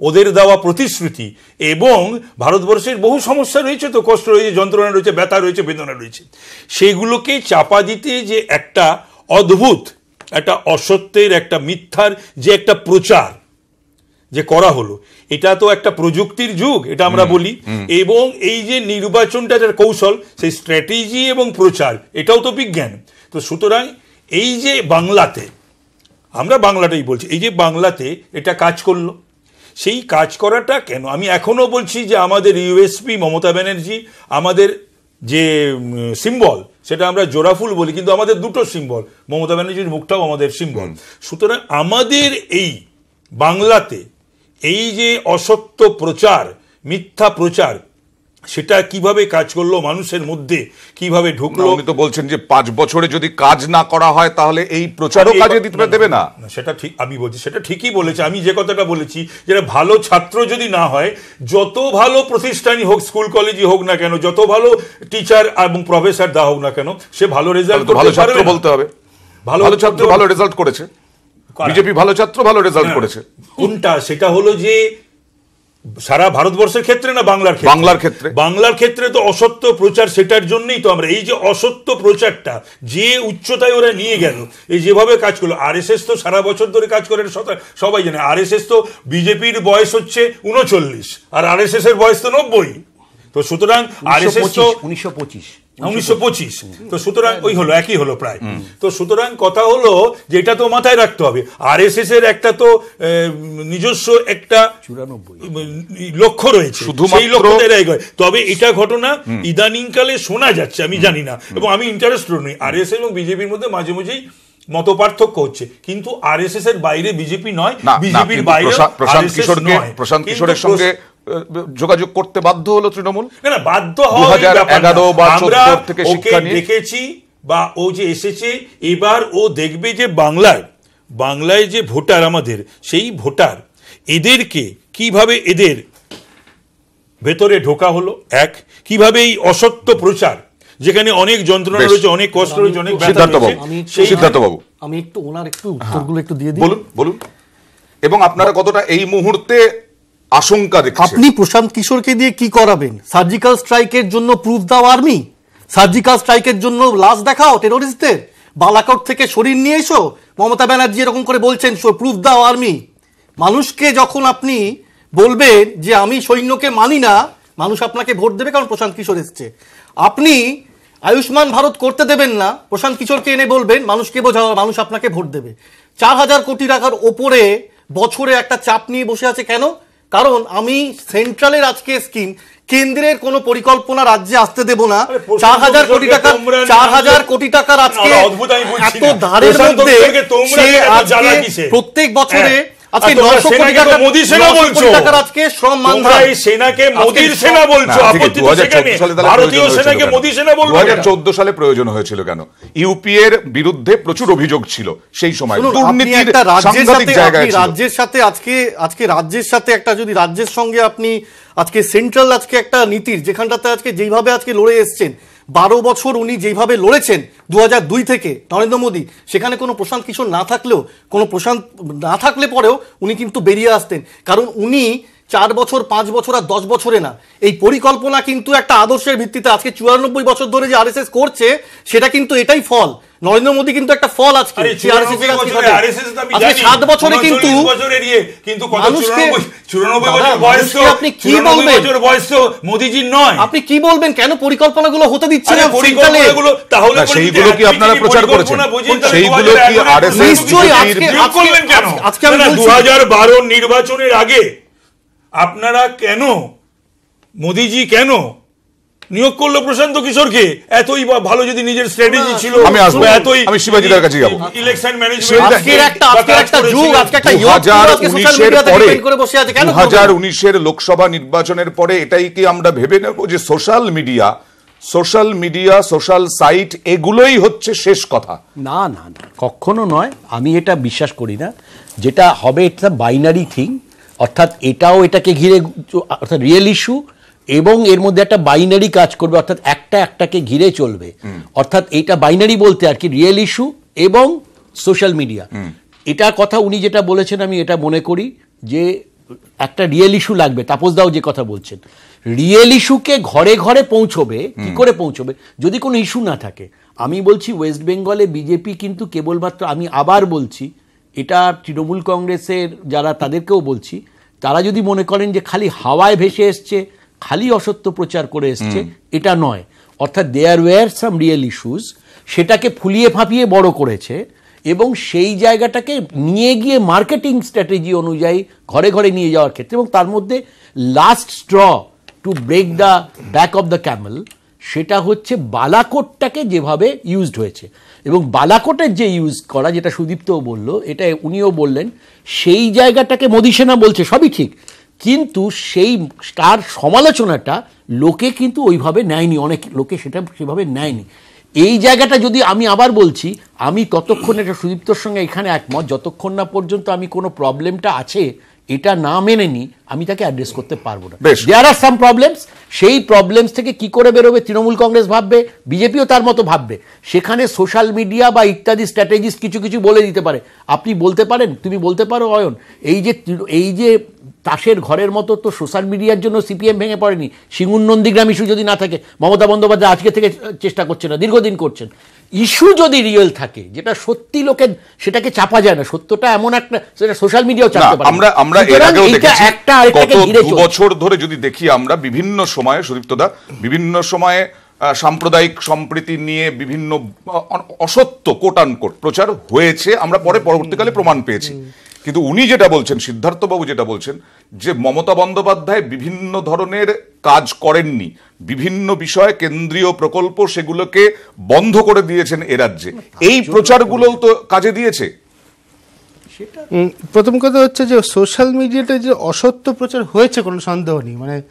ওদের দেওয়া প্রতিশ্রুতি এবং ভারতবর্ষের বহু সমস্যা রয়েছে তো, কষ্ট রয়েছে, যন্ত্রণা রয়েছে, ব্যথা রয়েছে, বেদনা রয়েছে। সেগুলোকে চাপা দিতে যে একটা অদ্ভুত একটা অসত্যের একটা মিথ্যার যে একটা প্রচার যে করা হলো। এটা তো একটা প্রযুক্তির যুগ এটা আমরা বলি। এবং এই যে নির্বাচনটা যার কৌশল সেই স্ট্র্যাটেজি এবং প্রচার এটাও তো বিজ্ঞান। তো সুতরাং এই যে বাংলাতে আমরা বাংলাটাই বলছি এই যে বাংলাতে এটা কাজ করল। সেই কাজ করাটা কেন? আমি এখনও বলছি যে আমাদের ইউএসপি মমতা ব্যানার্জি আমাদের যে সিম্বল সেটা আমরা জোড়াফুল বলি কিন্তু আমাদের দুটো সিম্বল মমতা ব্যানার্জির মুখটাও আমাদের সিম্বল সুতরাং আমাদের এই বাংলাতে এই যে অসত্য প্রচার মিথ্যা প্রচার সেটা কীভাবে কাজ করল মানুষের মধ্যে কীভাবে ঢুকলো? উনি তো বলছেন যে পাঁচ বছরে যদি কাজ না করা হয় তাহলে এই প্রচারও কাজে দিতে দেবে না? সেটা ঠিক আমি বলছি সেটা ঠিকই বলেছে। আমি যে কথাটা বলেছি যেটা ভালো ছাত্র যদি না হয় যত ভালো প্রতিষ্ঠানই হোক স্কুল কলেজই হোক না কেন যত ভালো টিচার এবং প্রফেসর দেওয়া হোক না কেন সে ভালো রেজাল্ট ভালো ছাত্র বলতে হবে। ভালো ভালো ছাত্র ভালো রেজাল্ট করেছে। কারা? বিজেপি ভালো ছাত্র ভালো রেজাল্ট হ্যাঁ, করেছে। কোনটা? সেটা হলো যে সারা ভারতবর্ষের ক্ষেত্রে না বাংলার ক্ষেত্রে? বাংলার ক্ষেত্রে। বাংলার ক্ষেত্রে তো অসত্য প্রচার সেটার জন্যই তো আমরা এই যে অসত্য প্রচারটা যে উচ্চতায় ওরা নিয়ে গেল এই যেভাবে কাজ করল আরএসএস তো সারা বছর ধরে কাজ করে সবাই জানে। এস তো বিজেপির বয়স হচ্ছে উনচল্লিশ আর আর এর বয়স তো নব্বই। তো সুতরাং আর এস এস তো উনিশশো পঁচিশ। উনিশশো পঁচিশ। তো সুতরাং ওই হলো একই হলো প্রায়। তো সুতরাং কথা হলো যে এটা তো মাথায় রাখতে হবে। আর এস এর একটা তো নিজস্ব একটা লক্ষ্য রয়েছে। সেই এগোয় তবে এটা ঘটনা ইদানিংকালে শোনা যাচ্ছে আমি জানি না। এবং আমি ইন্টারেস্ট নই। আর এস এবং বিজেপির মধ্যে মাঝে মাঝেই মত পার্থক্য হচ্ছে। কিন্তু আর এস এর বাইরে বিজেপি নয় বিজেপির বাইরে প্রশান্ত কিশোরকে। প্রশান্ত কিশোরের সঙ্গে যোগাযোগ করতে বাধ্য হলো তৃণমূল? না না বাধ্য হওয়া 2011 বা আমরা 14 থেকে ওকে শিক্ষা নিয়ে- দেখেছি বা ও যে এসেছে এবার ও দেখবে যে বাংলায় বাংলায় যে ভোটার আমাদের সেই ভোটার এদেরকে কীভাবে এদের ভেতরে ঢোকা হলো? এক কীভাবে এই অসত্য প্রচার যেখানে অনেক যন্ত্রণা রয়েছে অনেক কষ্ট রয়েছে অনেক ব্যথা সিদ্ধার্থ বাবু আমি সেই সিদ্ধার্থ বাবু। আমি একটু ওনার একটু উত্তরগুলো একটু দিয়ে দিই। বলুন বলুন। এবং আপনারা কতটা এই মুহূর্তে আশঙ্কা দেখছেন আপনি প্রশান্ত কিশোরকে দিয়ে কি করাবেন? সার্জিক্যাল স্ট্রাইকের জন্য প্রুফ দাও আর্মি সার্জিক্যাল স্ট্রাইকের জন্য লাশ দেখাও টেরোরিস্টদের বালাকোট থেকে শরীর নিয়ে এসো। মমতা ব্যানার্জি এরকম করে বলছেন প্রুফ দাও আর্মি মানুষকে যখন আপনি বলবেন যে আমি সৈন্যকে মানি না, মানুষ আপনাকে ভোট দেবে কারণ প্রশান্ত কিশোর এসছে। আপনি আয়ুষ্মান ভারত করতে দেবেন না, প্রশান্ত কিশোরকে এনে বলবেন, মানুষকে বোঝাও, মানুষ আপনাকে ভোট দেবে। চার হাজার কোটি টাকার ওপরে বছরে একটা চাপ নিয়ে বসে আছে কেন? কারণ আমি সেন্ট্রালের আজকে স্কিম কেন্দ্রের কোন পরিকল্পনা রাজ্যে আসতে দেব না চার হাজার কোটি টাকা চার হাজার কোটি টাকার আজকে এত ধারের মধ্যে? প্রত্যেক বছরে হ্যাঁ। আজকে আর তোমরা নশো কোটি সেনাকে তো টাকা মোদি সেনা বলছো। আজকে শ্রম তোমরা এই সেনাকে মোদির সেনা বলছো না, ঠিক আছে, আপত্তি তো 2014 সেখানে। সালে ভারতীয় প্রয়োজন সেনাকে হয়েছিল মোদি কেন? সেনা বলব 2014 সালে প্রয়োজন হয়েছিল কেন? ইউপি এর বিরুদ্ধে প্রচুর অভিযোগ ছিল সেই সময়। দুর্নীতির একটা রাজ্যের সাংঘাতিক জায়গায় রাজ্যের সাথে আজকে আজকে রাজ্যের সাথে একটা যদি রাজ্যের সঙ্গে আপনি আজকে সেন্ট্রাল আজকে একটা নীতির যেখানটাতে আজকে যেইভাবে আজকে লড়ে এসছেন বারো বছর উনি যেভাবে লড়েছেন দু দুই থেকে, নরেন্দ্র মোদী, সেখানে কোনো প্রশান্ত কিশোর না থাকলেও, কোনো প্রশান্ত না থাকলে পরেও উনি কিন্তু বেরিয়ে আসতেন। কারণ উনি চার বছর পাঁচ বছর আর দশ বছরে না এই পরিকল্পনা কিন্তু একটা আদর্শের ভিত্তিতে আজকে চুরানব্বই বছর ধরে যে আরএসএস করছে সেটা কিন্তু এটাই ফল নরেন্দ্র মোদী কিন্তু একটা ফল আজকে আরে যে RSS এর 94 আজকে বছরে ঘটে। RSS তো আমি আজকে জানি, সাত বছরে কিন্তু বছরের ইয়ে, কিন্তু কত মানুষকে- 94 94 দাদা, বছর বয়স তো মানুষকে আপনি কি বলবেন? তো নয় আপনি কি বলবেন কেন পরিকল্পনাগুলো হতে দিচ্ছে না সেন্ট্রালে? পরিকল্পনাগুলো তাহলে না, বলুন সেইগুলো কি আপনারা প্রচার করেছেন? সেইগুলো কি 2011 নিশ্চয়ই আজকে- আমি বলছি- 2012 নির্বাচনের আগে আপনারা কেন? মোদিজি কেন? নিয়োগ করল প্রশান্ত কিশোরকে। এতই বা ভালো যদি নিজের স্ট্র্যাটেজি ছিল আমি আসব। এতই আমি শিবাজিদার কাছে যাব। ইলেকশন ম্যানেজমেন্ট আজকের একটা আজকের একটা যুগ আজকে একটা ইয়ং আজকে সোশ্যাল 2019 এর মিডিয়াতে পরে ডিপেন্ড করে বসে আছে। কেন 2019 এর লোকসভা নির্বাচনের পরে এটাই কি আমরা ভেবে নেব যে social media social media social site এগুলোই হচ্ছে শেষ কথা? না না না কখনো নয়। আমি এটা বিশ্বাস করি না। যেটা হবে এটা বাইনারি থিং অর্থাৎ এটাও এটাকে ঘিরে অর্থাৎ রিয়েল ইস্যু এবং এর মধ্যে একটা বাইনারি কাজ করবে অর্থাৎ একটা একটাকে ঘিরে চলবে। অর্থাৎ এটা বাইনারি বলতে আর কি রিয়েল ইস্যু এবং সোশ্যাল মিডিয়া এটা কথা উনি যেটা বলেছেন আমি এটা মনে করি যে একটা রিয়েল ইস্যু লাগবে। তাপসদাও যে কথা বলছেন। রিয়েল ইস্যুকে ঘরে ঘরে পৌঁছবে কি করে পৌঁছবে? যদি কোনো ইস্যু না থাকে আমি বলছি ওয়েস্ট বেঙ্গলে বিজেপি কিন্তু কেবলমাত্র আমি আবার বলছি এটা তৃণমূল কংগ্রেসের যারা তাদেরকেও বলছি তারা যদি মনে করেন যে খালি হাওয়ায় ভেসে এসছে খালি অসত্য প্রচার করে এসছে এটা নয়। অর্থাৎ there were some real issues সেটাকে ফুলিয়ে ফাঁপিয়ে বড় করেছে এবং সেই জায়গাটাকে নিয়ে গিয়ে মার্কেটিং স্ট্র্যাটেজি অনুযায়ী ঘরে ঘরে নিয়ে যাওয়ার ক্ষেত্রে এবং তার মধ্যে last straw to break the back of the camel সেটা হচ্ছে বালাকোটটাকে যেভাবে ইউজড হয়েছে। এবং বালাকোটের যে ইউজ করা, যেটা সুদীপ্তও বলল, এটা উনিও বললেন, সেই জায়গাটাকে মোদী সেনা বলছে, সবই ঠিক। কিন্তু সেই, তার সমালোচনাটা লোকে কিন্তু ওইভাবে নেয়নি, অনেক লোকে সেটা সেভাবে নেয়নি। এই জায়গাটা যদি আমি আবার বলছি, আমি ততক্ষণ এটা সুদীপ্তর সঙ্গে এখানে একমত, যতক্ষণ না পর্যন্ত আমি কোনো প্রবলেমটা আছে, এটা না মেনে নিই আমি তাকে অ্যাড্রেস করতে পারব না। দেয়ার আর সাম প্রবলেমস সেই প্রবলেমস থেকে কি করে বেরোবে তৃণমূল কংগ্রেস ভাববে? বিজেপিও তার মতো ভাববে। সেখানে সোশ্যাল মিডিয়া বা ইত্যাদি স্ট্র্যাটেজিস কিছু কিছু বলে দিতে পারে। আপনি বলতে পারেন? তুমি বলতে পারো অয়ন। এই যে এই যে তাসের ঘরের মতো তো সোশ্যাল মিডিয়ার জন্য সিপিএম ভেঙে পড়েনি। সিঙ্গুর নন্দীগ্রাম ইস্যু যদি না থাকে মমতা বন্দ্যোপাধ্যায় আজকে থেকে চেষ্টা করছে না দীর্ঘদিন করছেন। ইস্যু যদি রিয়েল থাকে যেটা সত্যি লোকের সেটাকে চাপা যায় না। সত্যটা এমন একটা সেটা সোশ্যাল মিডিয়াও চাপতে পারে আমরা আমরা আগেও দেখেছি। একটা আরেকটাকে ঘিরে চলছে। বছর ধরে যদি দেখি আমরা বিভিন্ন সময়ে সুদীপ্তদা বিভিন্ন সময়ে সাম্প্রদায়িক সম্প্রীতি নিয়ে বিভিন্ন অসত্য কোটান কোট প্রচার হয়েছে আমরা পরে পরবর্তীকালে প্রমাণ পেয়েছি। কিন্তু উনি যেটা বলছেন সিদ্ধার্থবাবু যেটা বলছেন যে মমতা বন্দ্যোপাধ্যায় বিভিন্ন ধরনের কাজ করেননি বিভিন্ন বিষয়ে কেন্দ্রীয় প্রকল্প সেগুলোকে বন্ধ করে দিয়েছেন এ রাজ্যে। এই প্রচারগুলোও তো কাজে দিয়েছে? উম, প্রথম কথা হচ্ছে যে সোশ্যাল মিডিয়াতে যে অসত্য প্রচার হয়েছে কোনো সন্দেহ নেই মানে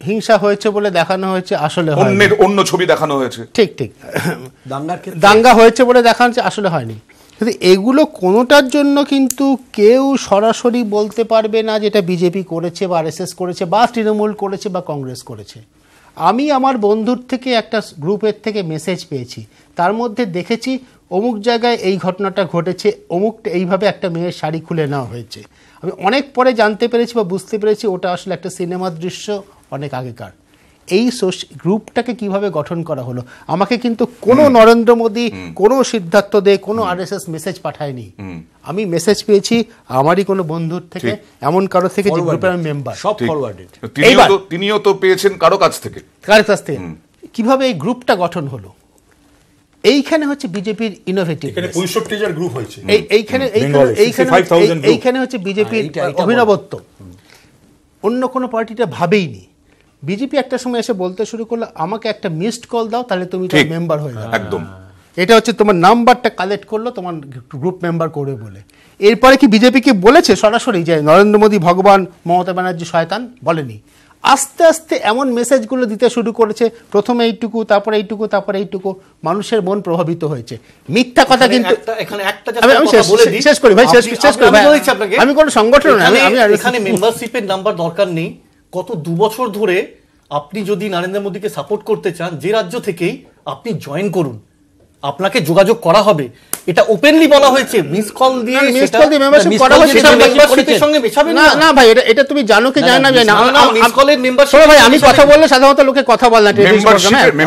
হিংসা হয়েছে বলে দেখানো হয়েছে আসলে অন্যের অন্য ছবি দেখানো হয়েছে। ঠিক ঠিক। দাঙ্গার দাঙ্গা হয়েছে বলে দেখানো হয়েছে আসলে হয়নি। কিন্তু এগুলো কোনোটার জন্য কিন্তু কেউ সরাসরি বলতে পারবে না যেটা বিজেপি করেছে বা আরএসএস করেছে বা তৃণমূল করেছে বা কংগ্রেস করেছে। আমি আমার বন্ধুর থেকে একটা গ্রুপের থেকে মেসেজ পেয়েছি। তার মধ্যে দেখেছি অমুক জায়গায় এই ঘটনাটা ঘটেছে অমুক এইভাবে একটা মেয়ের শাড়ি খুলে নেওয়া হয়েছে। আমি অনেক পরে জানতে পেরেছি বা বুঝতে পেরেছি ওটা আসলে একটা সিনেমার দৃশ্য অনেক আগেকার। এই গ্রুপটাকে কীভাবে গঠন করা হলো? আমাকে কিন্তু কোনো নরেন্দ্র মোদী কোনো সিদ্ধার্থ দে কোনো আরএসএস মেসেজ পাঠায়নি। আমি মেসেজ পেয়েছি আমারই কোনো বন্ধুর থেকে এমন কারও থেকে যে গ্রুপের আমি মেম্বার সব। ফরওয়ার্ডেড তিনিও তো তিনিও তো পেয়েছেন কারও কাছ থেকে। কার কাছ থেকে। কীভাবে এই গ্রুপটা গঠন হলো? এইখানে হচ্ছে বিজেপির ইনোভেটিভ পঁয়ষট্টি হাজার গ্রুপ হয়েছে। এইখানে এইখানে এইখানে 65,000 group। এইখানে হচ্ছে বিজেপির হ্যাঁ, অভিনবত্ব। অন্য কোনো পার্টিটা ভাবেইনি। বিজেপি একটা সময় এসে বলতে শুরু করল আমাকে একটা মিসড কল দাও তাহলে তুমি। মেম্বার হয়ে যাবে। একদম। এটা হচ্ছে তোমার নাম্বারটা কালেক্ট করল তোমার গ্রুপ মেম্বার করবে বলে। এরপরে কি বিজেপি কি বলেছে? সরাসরি যে নরেন্দ্র মোদী ভগবান মমতা ব্যানার্জি শয়তান বলেনি। আস্তে আস্তে এমন মেসেজগুলো দিতে শুরু করেছে। প্রথমে এইটুকু তারপরে এইটুকু তারপরে এইটুকু। মানুষের মন প্রভাবিত হয়েছে। মিথ্যা কথা কিন্তু এখানে একটা আমি- শেষ- বলে দিই। শেষ করি ভাই, শেষ- শেষ করি ভাই। আমি কোনো সংগঠন আমি- এখানে- মেম্বারশিপের নাম্বার দরকার নেই। গত দু বছর ধরে আপনি যদি নরেন্দ্র মোদীকে সাপোর্ট করতে চান যে রাজ্য থেকেই আপনি জয়েন করুন। আপনাকে যোগাযোগ করা হবে। এটা ওপেনলি বলা হয়েছে মিস কল দিয়ে না, miss সেটা- দিয়ে miss করা হয়েছে, সেটা। এর সঙ্গে মেশাবেন না না। ভাই এটা এটা তুমি জানো কি না, জানো না না, জানি না না, না, আম- আম- call এর membership শোনো ভাই আমি কথা বললে সাধারণত লোকে কথা বলে না টেলিভিশন প্রোগ্রামে।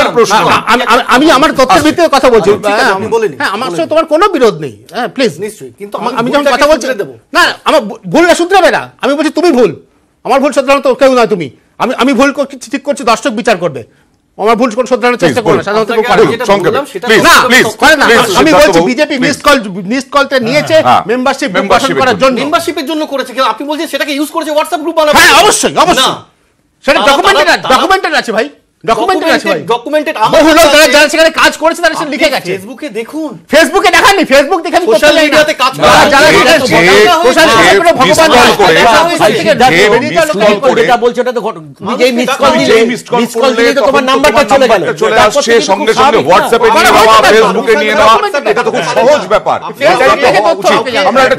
এর প্রশ্ন। আমি- আমি- আমি আমার তথ্যের ভিত্তিতে কথা বলছি। আচ্ছা, ঠিক আছে, হ্যাঁ, আপনি বলে নিন, হ্যাঁ আমার সাথে তোমার কোনো বিরোধ নেই। হ্যাঁ প্লিজ নিশ্চয়ই, কিন্তু আমি আমি যখন কথা বলছি। না না, আমার ভু- ভুলটা শুধরাবে না। আমি বলছি তুমি ভুল। আমার ভুল শুধরানো তো কেউ নয় তুমি। আমি আমি ভুল করছি ঠিক করছি দর্শক বিচার করবে। আমার ভুল কোন শুধরানোর চেষ্টা Please, করো সাধারণত না। যেটা সংক্ষেপে, বললাম সেটা please, না সত্য- করে না। আমি বলছি বিজেপি মিসড কল মিসড কলটা নিয়েছে হ্যাঁ, মেম্বারশিপ করার জন্য। মেম্বারশিপের জন্য করেছে কিন্তু আপনি বলছেন সেটাকে ইউজ করেছে হোয়াটসঅ্যাপ গ্রুপ বানাবে হ্যাঁ অবশ্যই অবশ্যই। সেটা ডকুমেন্টেড আছে ডকুমেন্টেড আছে ভাই। ডকুমেন্টেড আছে ভাই। ডকুমেন্টেড বহু লোক যারা যারা সেখানে কাজ করেছে তারা সেটা লিখে গেছে। ফেসবুকে দেখুন। ফেসবুকে দেখাননি ফেসবুক দেখে আমি Social করতে জানি না। media তে কাজ করা যারা যে- সেখানে যে- social যে media কোনো ভগবান miss call নয়। করে- দেখা ভাই, হয়েছে। সিদ্ধার্থ, যে বেরিয়ে miss গেল call কেন? করে- যেটা বলছে ওটা তো নিজেই মিস কল দিলে যেই মিসড কল মিস কল দিলে তো তোমার নাম্বারটা চলে গেল। নাম্বারটা চলে তারপর আসছে থেকে তো সঙ্গে সঙ্গে হোয়াটসঅ্যাপে নিয়ে নেওয়া ফেসবুকে নিয়ে নেওয়া এটা তো খুব সহজ ব্যাপার। আপনি তো হওয়া উচিত। আমরা একটা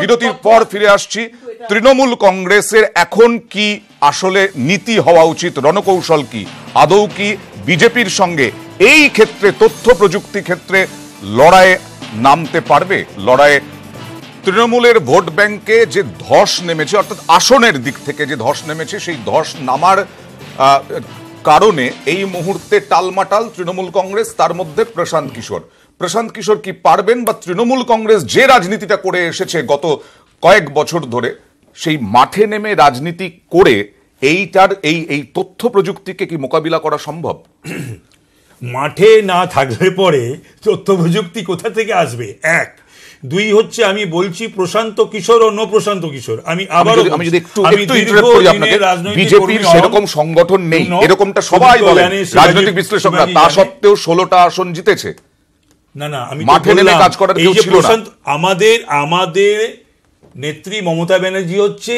বিরতির পর ফিরে আসছি। তৃণমূল কংগ্রেসের এখন কি আসলে নীতি হওয়া উচিত? রণকৌশল কি? আদৌ কি বিজেপির সঙ্গে এই ক্ষেত্রে, তথ্য প্রযুক্তি ক্ষেত্রে লড়াইয়ে নামতে পারবে? লড়াইয়ে তৃণমূলের ভোট ব্যাংকে যে ধস নেমেছে, অর্থাৎ আসনের দিক থেকে যে ধস নেমেছে, সেই ধস নামার কারণে এই মুহূর্তে টালমাটাল তৃণমূল কংগ্রেস, তার মধ্যে প্রশান্ত কিশোর। প্রশান্ত কিশোর কি পারবেন? বা তৃণমূল কংগ্রেস যে রাজনীতিটা করে এসেছে গত কয়েক বছর ধরে সেই মাঠে নেমে রাজনীতি করে এইটার এই এই তথ্য প্রযুক্তিকে কি মোকাবিলা করা সম্ভব? মাঠে না থাকলে পরে তথ্য প্রযুক্তি কোথা থেকে আসবে? এক। দুই হচ্ছে আমি বলছি প্রশান্ত কিশোর অন্য প্রশান্ত কিশোর। আমি আবারও আমি যদি একটু একটু দীর্ঘ ইন্টারেক্ট করি আপনাকে। বিজেপির সেরকম সংগঠন নেই। এরকমটা সবাই শিবাজি- রাজনৈতিক বিশ্লেষকরা তা সত্ত্বেও ষোলোটা আসন জিতেছে। না না আমি মাঠে নেমে কাজ করার কেউ ছিল না। প্রশান্ত আমাদের আমাদের নেত্রী মমতা ব্যানার্জি হচ্ছে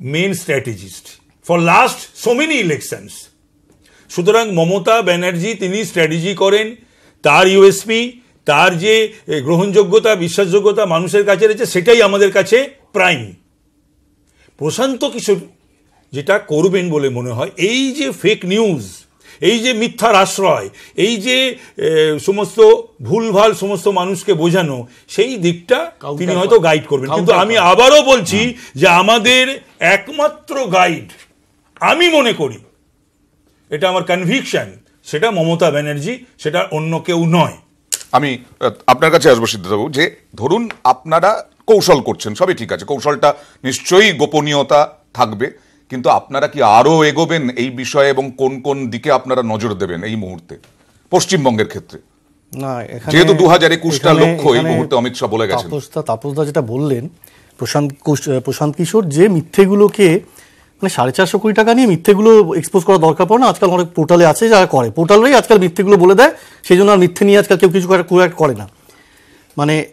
main strategist for last so many elections সুতরাং মমতা ব্যানার্জি তিনি স্ট্র্যাটেজি করেন, তার ইউএসপি তার যে গ্রহণযোগ্যতা, বিশ্বাসযোগ্যতা মানুষের কাছে রয়েছে, সেটাই আমাদের কাছে প্রাইম প্রশান্ত কিশোর যেটা করবেন বলে মনে হয়, এই যে ফেক নিউজ এই যে মিথ্যার আশ্রয় এই যে সমস্ত ভুলভাল সমস্ত মানুষকে বোঝানো সেই দিকটা তিনি হয়তো গাইড করবেন। কিন্তু আমি আবারও বলছি যে আমাদের একমাত্র গাইড আমি মনে করি এটা আমার কনভিকশন সেটা মমতা ব্যানার্জি সেটা অন্য কেউ নয়। আমি আপনার কাছে আসব সিদ্ধার্থবাবু যে ধরুন আপনারা কৌশল করছেন সবই ঠিক আছে কৌশলটা নিশ্চয়ই গোপনীয়তা থাকবে। কিন্তু আপনারা কি আরও এগোবেন এই বিষয়ে এবং কোন কোন দিকে আপনারা নজর দেবেন এই মুহূর্তে? পশ্চিমবঙ্গের ক্ষেত্রে। যেহেতু 2021 টা এখানে- লক্ষ্য এই মুহূর্তে অমিত শাহ বলে গেছেন। তাপসদা তাপসদা যেটা বললেন প্রশান্ত প্রশান্ত কিশোর যে মিথ্যেগুলোকে মানে সাড়ে চারশো কোটি টাকা নিয়ে মিথ্যেগুলো এক্সপোজ করা দরকার পড়ে না আজকাল অনেক পোর্টালে আছে যারা করে। পোর্টালরাই আজকাল মিথ্যেগুলো বলে দেয় সেই জন্য আর মিথ্যে নিয়ে আজকাল কেউ কিছু করে না। মানে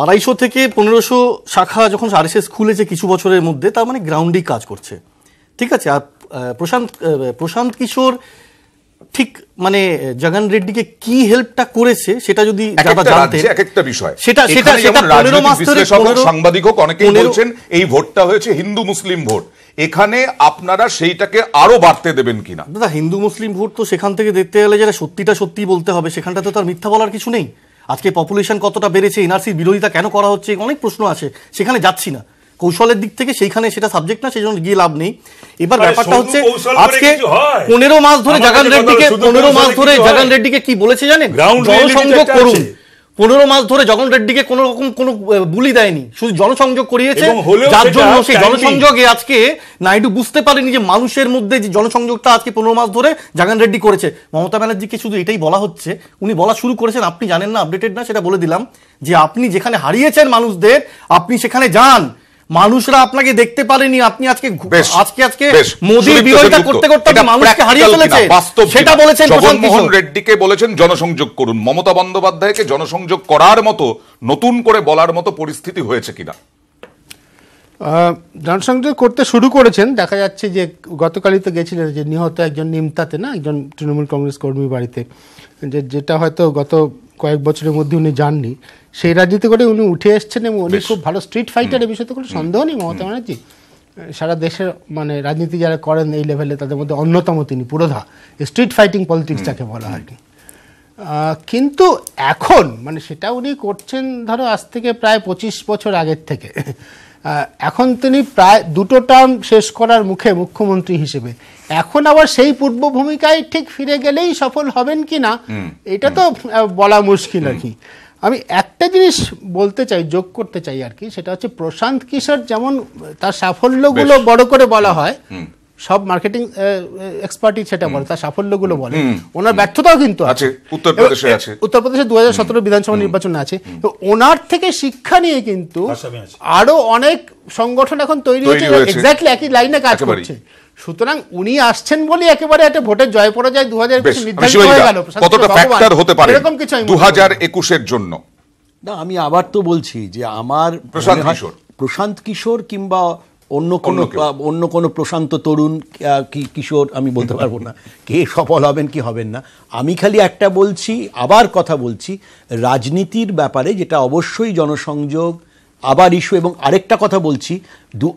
আড়াইশো থেকে পনেরোশো শাখা যখন আরএসএস খুলেছে কিছু বছরের মধ্যে তার মানে গ্রাউন্ডেই কাজ করছে। ঠিক আছে? আর প্রশান্ত প্রশান্ত কিশোর ঠিক মানে জগন রেড্ডিকে কি হেল্পটা করেছে সেটা যদি যারা একটা এক একটা বিষয়। সেটা সেটা সেটা মাস ধরে সাংবাদিক অনেকেই বলছেন এই ভোটটা হয়েছে হিন্দু মুসলিম ভোট। এখানে আপনারা সেইটাকে আরও বাড়তে দেবেন কিনা? দাদা হিন্দু মুসলিম ভোট তো সেখান থেকে দেখতে গেলে যেটা সত্যিটা সত্যি বলতে হবে সেখানটাতে তো আর মিথ্যা বলার কিছু নেই। আজকে পপুলেশন কতটা বেড়েছে এনআরসির বিরোধিতা কেন করা হচ্ছে অনেক প্রশ্ন আছে সেখানে যাচ্ছি না। কৌশলের দিক থেকে সেইখানে সেটা সাবজেক্ট না সেই জন্য গিয়ে লাভ নেই। এবার ব্যাপারটা হচ্ছে আজকে পনেরো মাস ধরে জাগান রেড্ডিকে পনেরো মাস ধরে জাগান রেড্ডিকে কি বলেছে জানেন? জনসংযোগ করুন। পনেরো মাস ধরে জগন রেড্ডিকে কোনো রকম কোনো বুলি দেয়নি। শুধু জনসংযোগ করিয়েছে। যার জন্য সেই জনসংযোগে আজকে নাইডু বুঝতে পারেনি যে মানুষের মধ্যে যে জনসংযোগটা আজকে পনেরো মাস ধরে জাগান রেড্ডি করেছে। মমতা ব্যানার্জিকে শুধু এটাই বলা হচ্ছে উনি বলা শুরু করেছেন আপনি জানেন না আপডেটেড না সেটা বলে দিলাম যে আপনি যেখানে হারিয়েছেন মানুষদের আপনি সেখানে যান। মানুষরা আপনাকে দেখতে পারেনি আপনি আজকে আজকে আজকে। মোদির বিরোধিতা করতে করতে আপনি মানুষকে হারিয়ে practical ফেলেছে কিনা, বাস্তব সেটা বলেছেন প্রশান্ত জগনমোহন কিশোর। রেড্ডিকে বলেছেন জনসংযোগ করুন। মমতা বন্দ্যোপাধ্যায়কে জনসংযোগ করার মতো নতুন করে বলার মতো পরিস্থিতি হয়েছে কিনা? আহ, জনসংযোগ করতে শুরু করেছেন। দেখা যাচ্ছে যে গতকালই তো গেছিলেন যে নিহত একজন নিমতাতে না একজন তৃণমূল কংগ্রেস কর্মী বাড়িতে। যে যেটা হয়তো গত কয়েক বছরের মধ্যে উনি যাননি সেই রাজনীতি করে উনি উঠে এসছেন এবং উনি খুব ভালো স্ট্রিট ফাইটার এ বিষয়ে তো কোনো সন্দেহ নেই মমতা ব্যানার্জি। সারা দেশের মানে রাজনীতি যারা করেন এই লেভেলে তাদের মধ্যে অন্যতম তিনি পুরোধা। স্ট্রিট ফাইটিং পলিটিক্স যাকে বলা হয়। কি কিন্তু এখন মানে সেটা উনি করছেন ধরো আজ থেকে প্রায় পঁচিশ বছর আগের থেকে। এখন তিনি প্রায় দুটো টার্ম শেষ করার মুখে মুখ্যমন্ত্রী হিসেবে। এখন আবার সেই পূর্ব ভূমিকায় ঠিক ফিরে গেলেই সফল হবেন কি না এটা তো বলা মুশকিল আর কি। আমি একটা জিনিস বলতে চাই যোগ করতে চাই আর কি সেটা হচ্ছে প্রশান্ত কিশোর যেমন তার সাফল্যগুলো বড় করে বলা হয় সব মার্কেটিং এক্সপার্টই সেটা বলে তার সাফল্যগুলো বলে। ওনার ব্যর্থতাও কিন্তু আছে, উত্তরপ্রদেশে আছে। উত্তরপ্রদেশে দু হাজার সতেরো বিধানসভা নির্বাচন আছে। তো ওনার থেকে শিক্ষা নিয়ে কিন্তু আরও অনেক সংগঠন এখন তৈরি হয়েছে। এক্স্যাক্টলি একই লাইনে কাজ করছে। সুতরাং উনি আসছেন বলে একেবারে একটা ভোটের জয় পরাজয় দু হাজার হয়ে কতটা কিশোর ফ্যাক্টর হতে পারে এরকম কিছু আমি দু। হাজার একুশের জন্য? না আমি আবার তো বলছি যে আমার প্রশান্ত কিশোর। প্রশান্ত কিশোর কিংবা অন্য কোনো অন্য কোনো প্রশান্ত তরুণ কি কিশোর আমি বলতে পারব না। কে সফল হবেন কি হবেন না। আমি খালি একটা বলছি আবার কথা বলছি রাজনীতির ব্যাপারে যেটা অবশ্যই জনসংযোগ আবার ইস্যু এবং আরেকটা কথা বলছি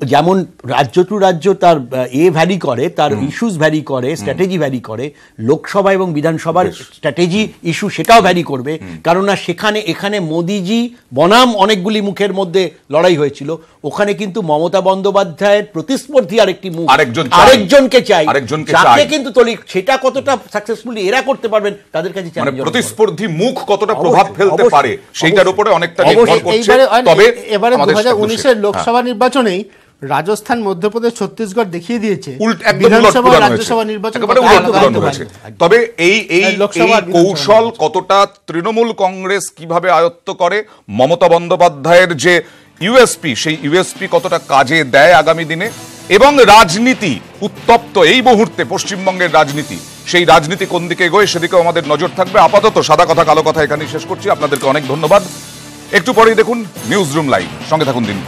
যেমন রাজ্য টু রাজ্য তার এ ভ্যারি করে তার ইস্যুস ভ্যারি করে স্ট্র্যাটেজি ভ্যারি করে লোকসভা এবং বিধানসভার স্ট্র্যাটেজি ইস্যু সেটাও ভ্যারি করবে। কারণ না সেখানে এখানে মোদিজি বনাম অনেকগুলি মুখের মধ্যে লড়াই হয়েছিল। ওখানে কিন্তু মমতা বন্দ্যোপাধ্যায়ের প্রতিস্পর্ধী আরেকটি মুখ। আরেকজন আরেকজনকে চাই। আরেকজনকে যাকে কিন্তু সেটা কতটা সাকসেসফুলি এরা করতে পারবেন তাদের কাছে মানে প্রতিস্পর্ধী মুখ কতটা প্রভাব ফেলতে পারে সেইটার উপরে অনেকটা নির্ভর করছে। তবে এবারে দু আমাদের হাজার উনিশের হ্যাঁ। লোকসভা নির্বাচনেই রাজস্থান মধ্যপ্রদেশ ছত্তিশগড় দেখিয়ে দিয়েছে। বিধানসভা রাজ্যসভা নির্বাচন। তবে এই এই এই কৌশল কতটা তৃণমূল কংগ্রেস কীভাবে আয়ত্ত করে মমতা বন্দ্যোপাধ্যায়ের যে ইউএসপি সেই ইউএসপি কতটা কাজে দেয় আগামী দিনে এবং রাজনীতি উত্তপ্ত এই মুহূর্তে পশ্চিমবঙ্গের রাজনীতি সেই রাজনীতি কোন দিকে এগোয় সেদিকেও আমাদের নজর থাকবে। আপাতত সাদা কথা কালো কথা এখানেই শেষ করছি। আপনাদেরকে অনেক ধন্যবাদ। একটু পরেই দেখুন নিউজ রুম লাইভ। সঙ্গে থাকুন দিন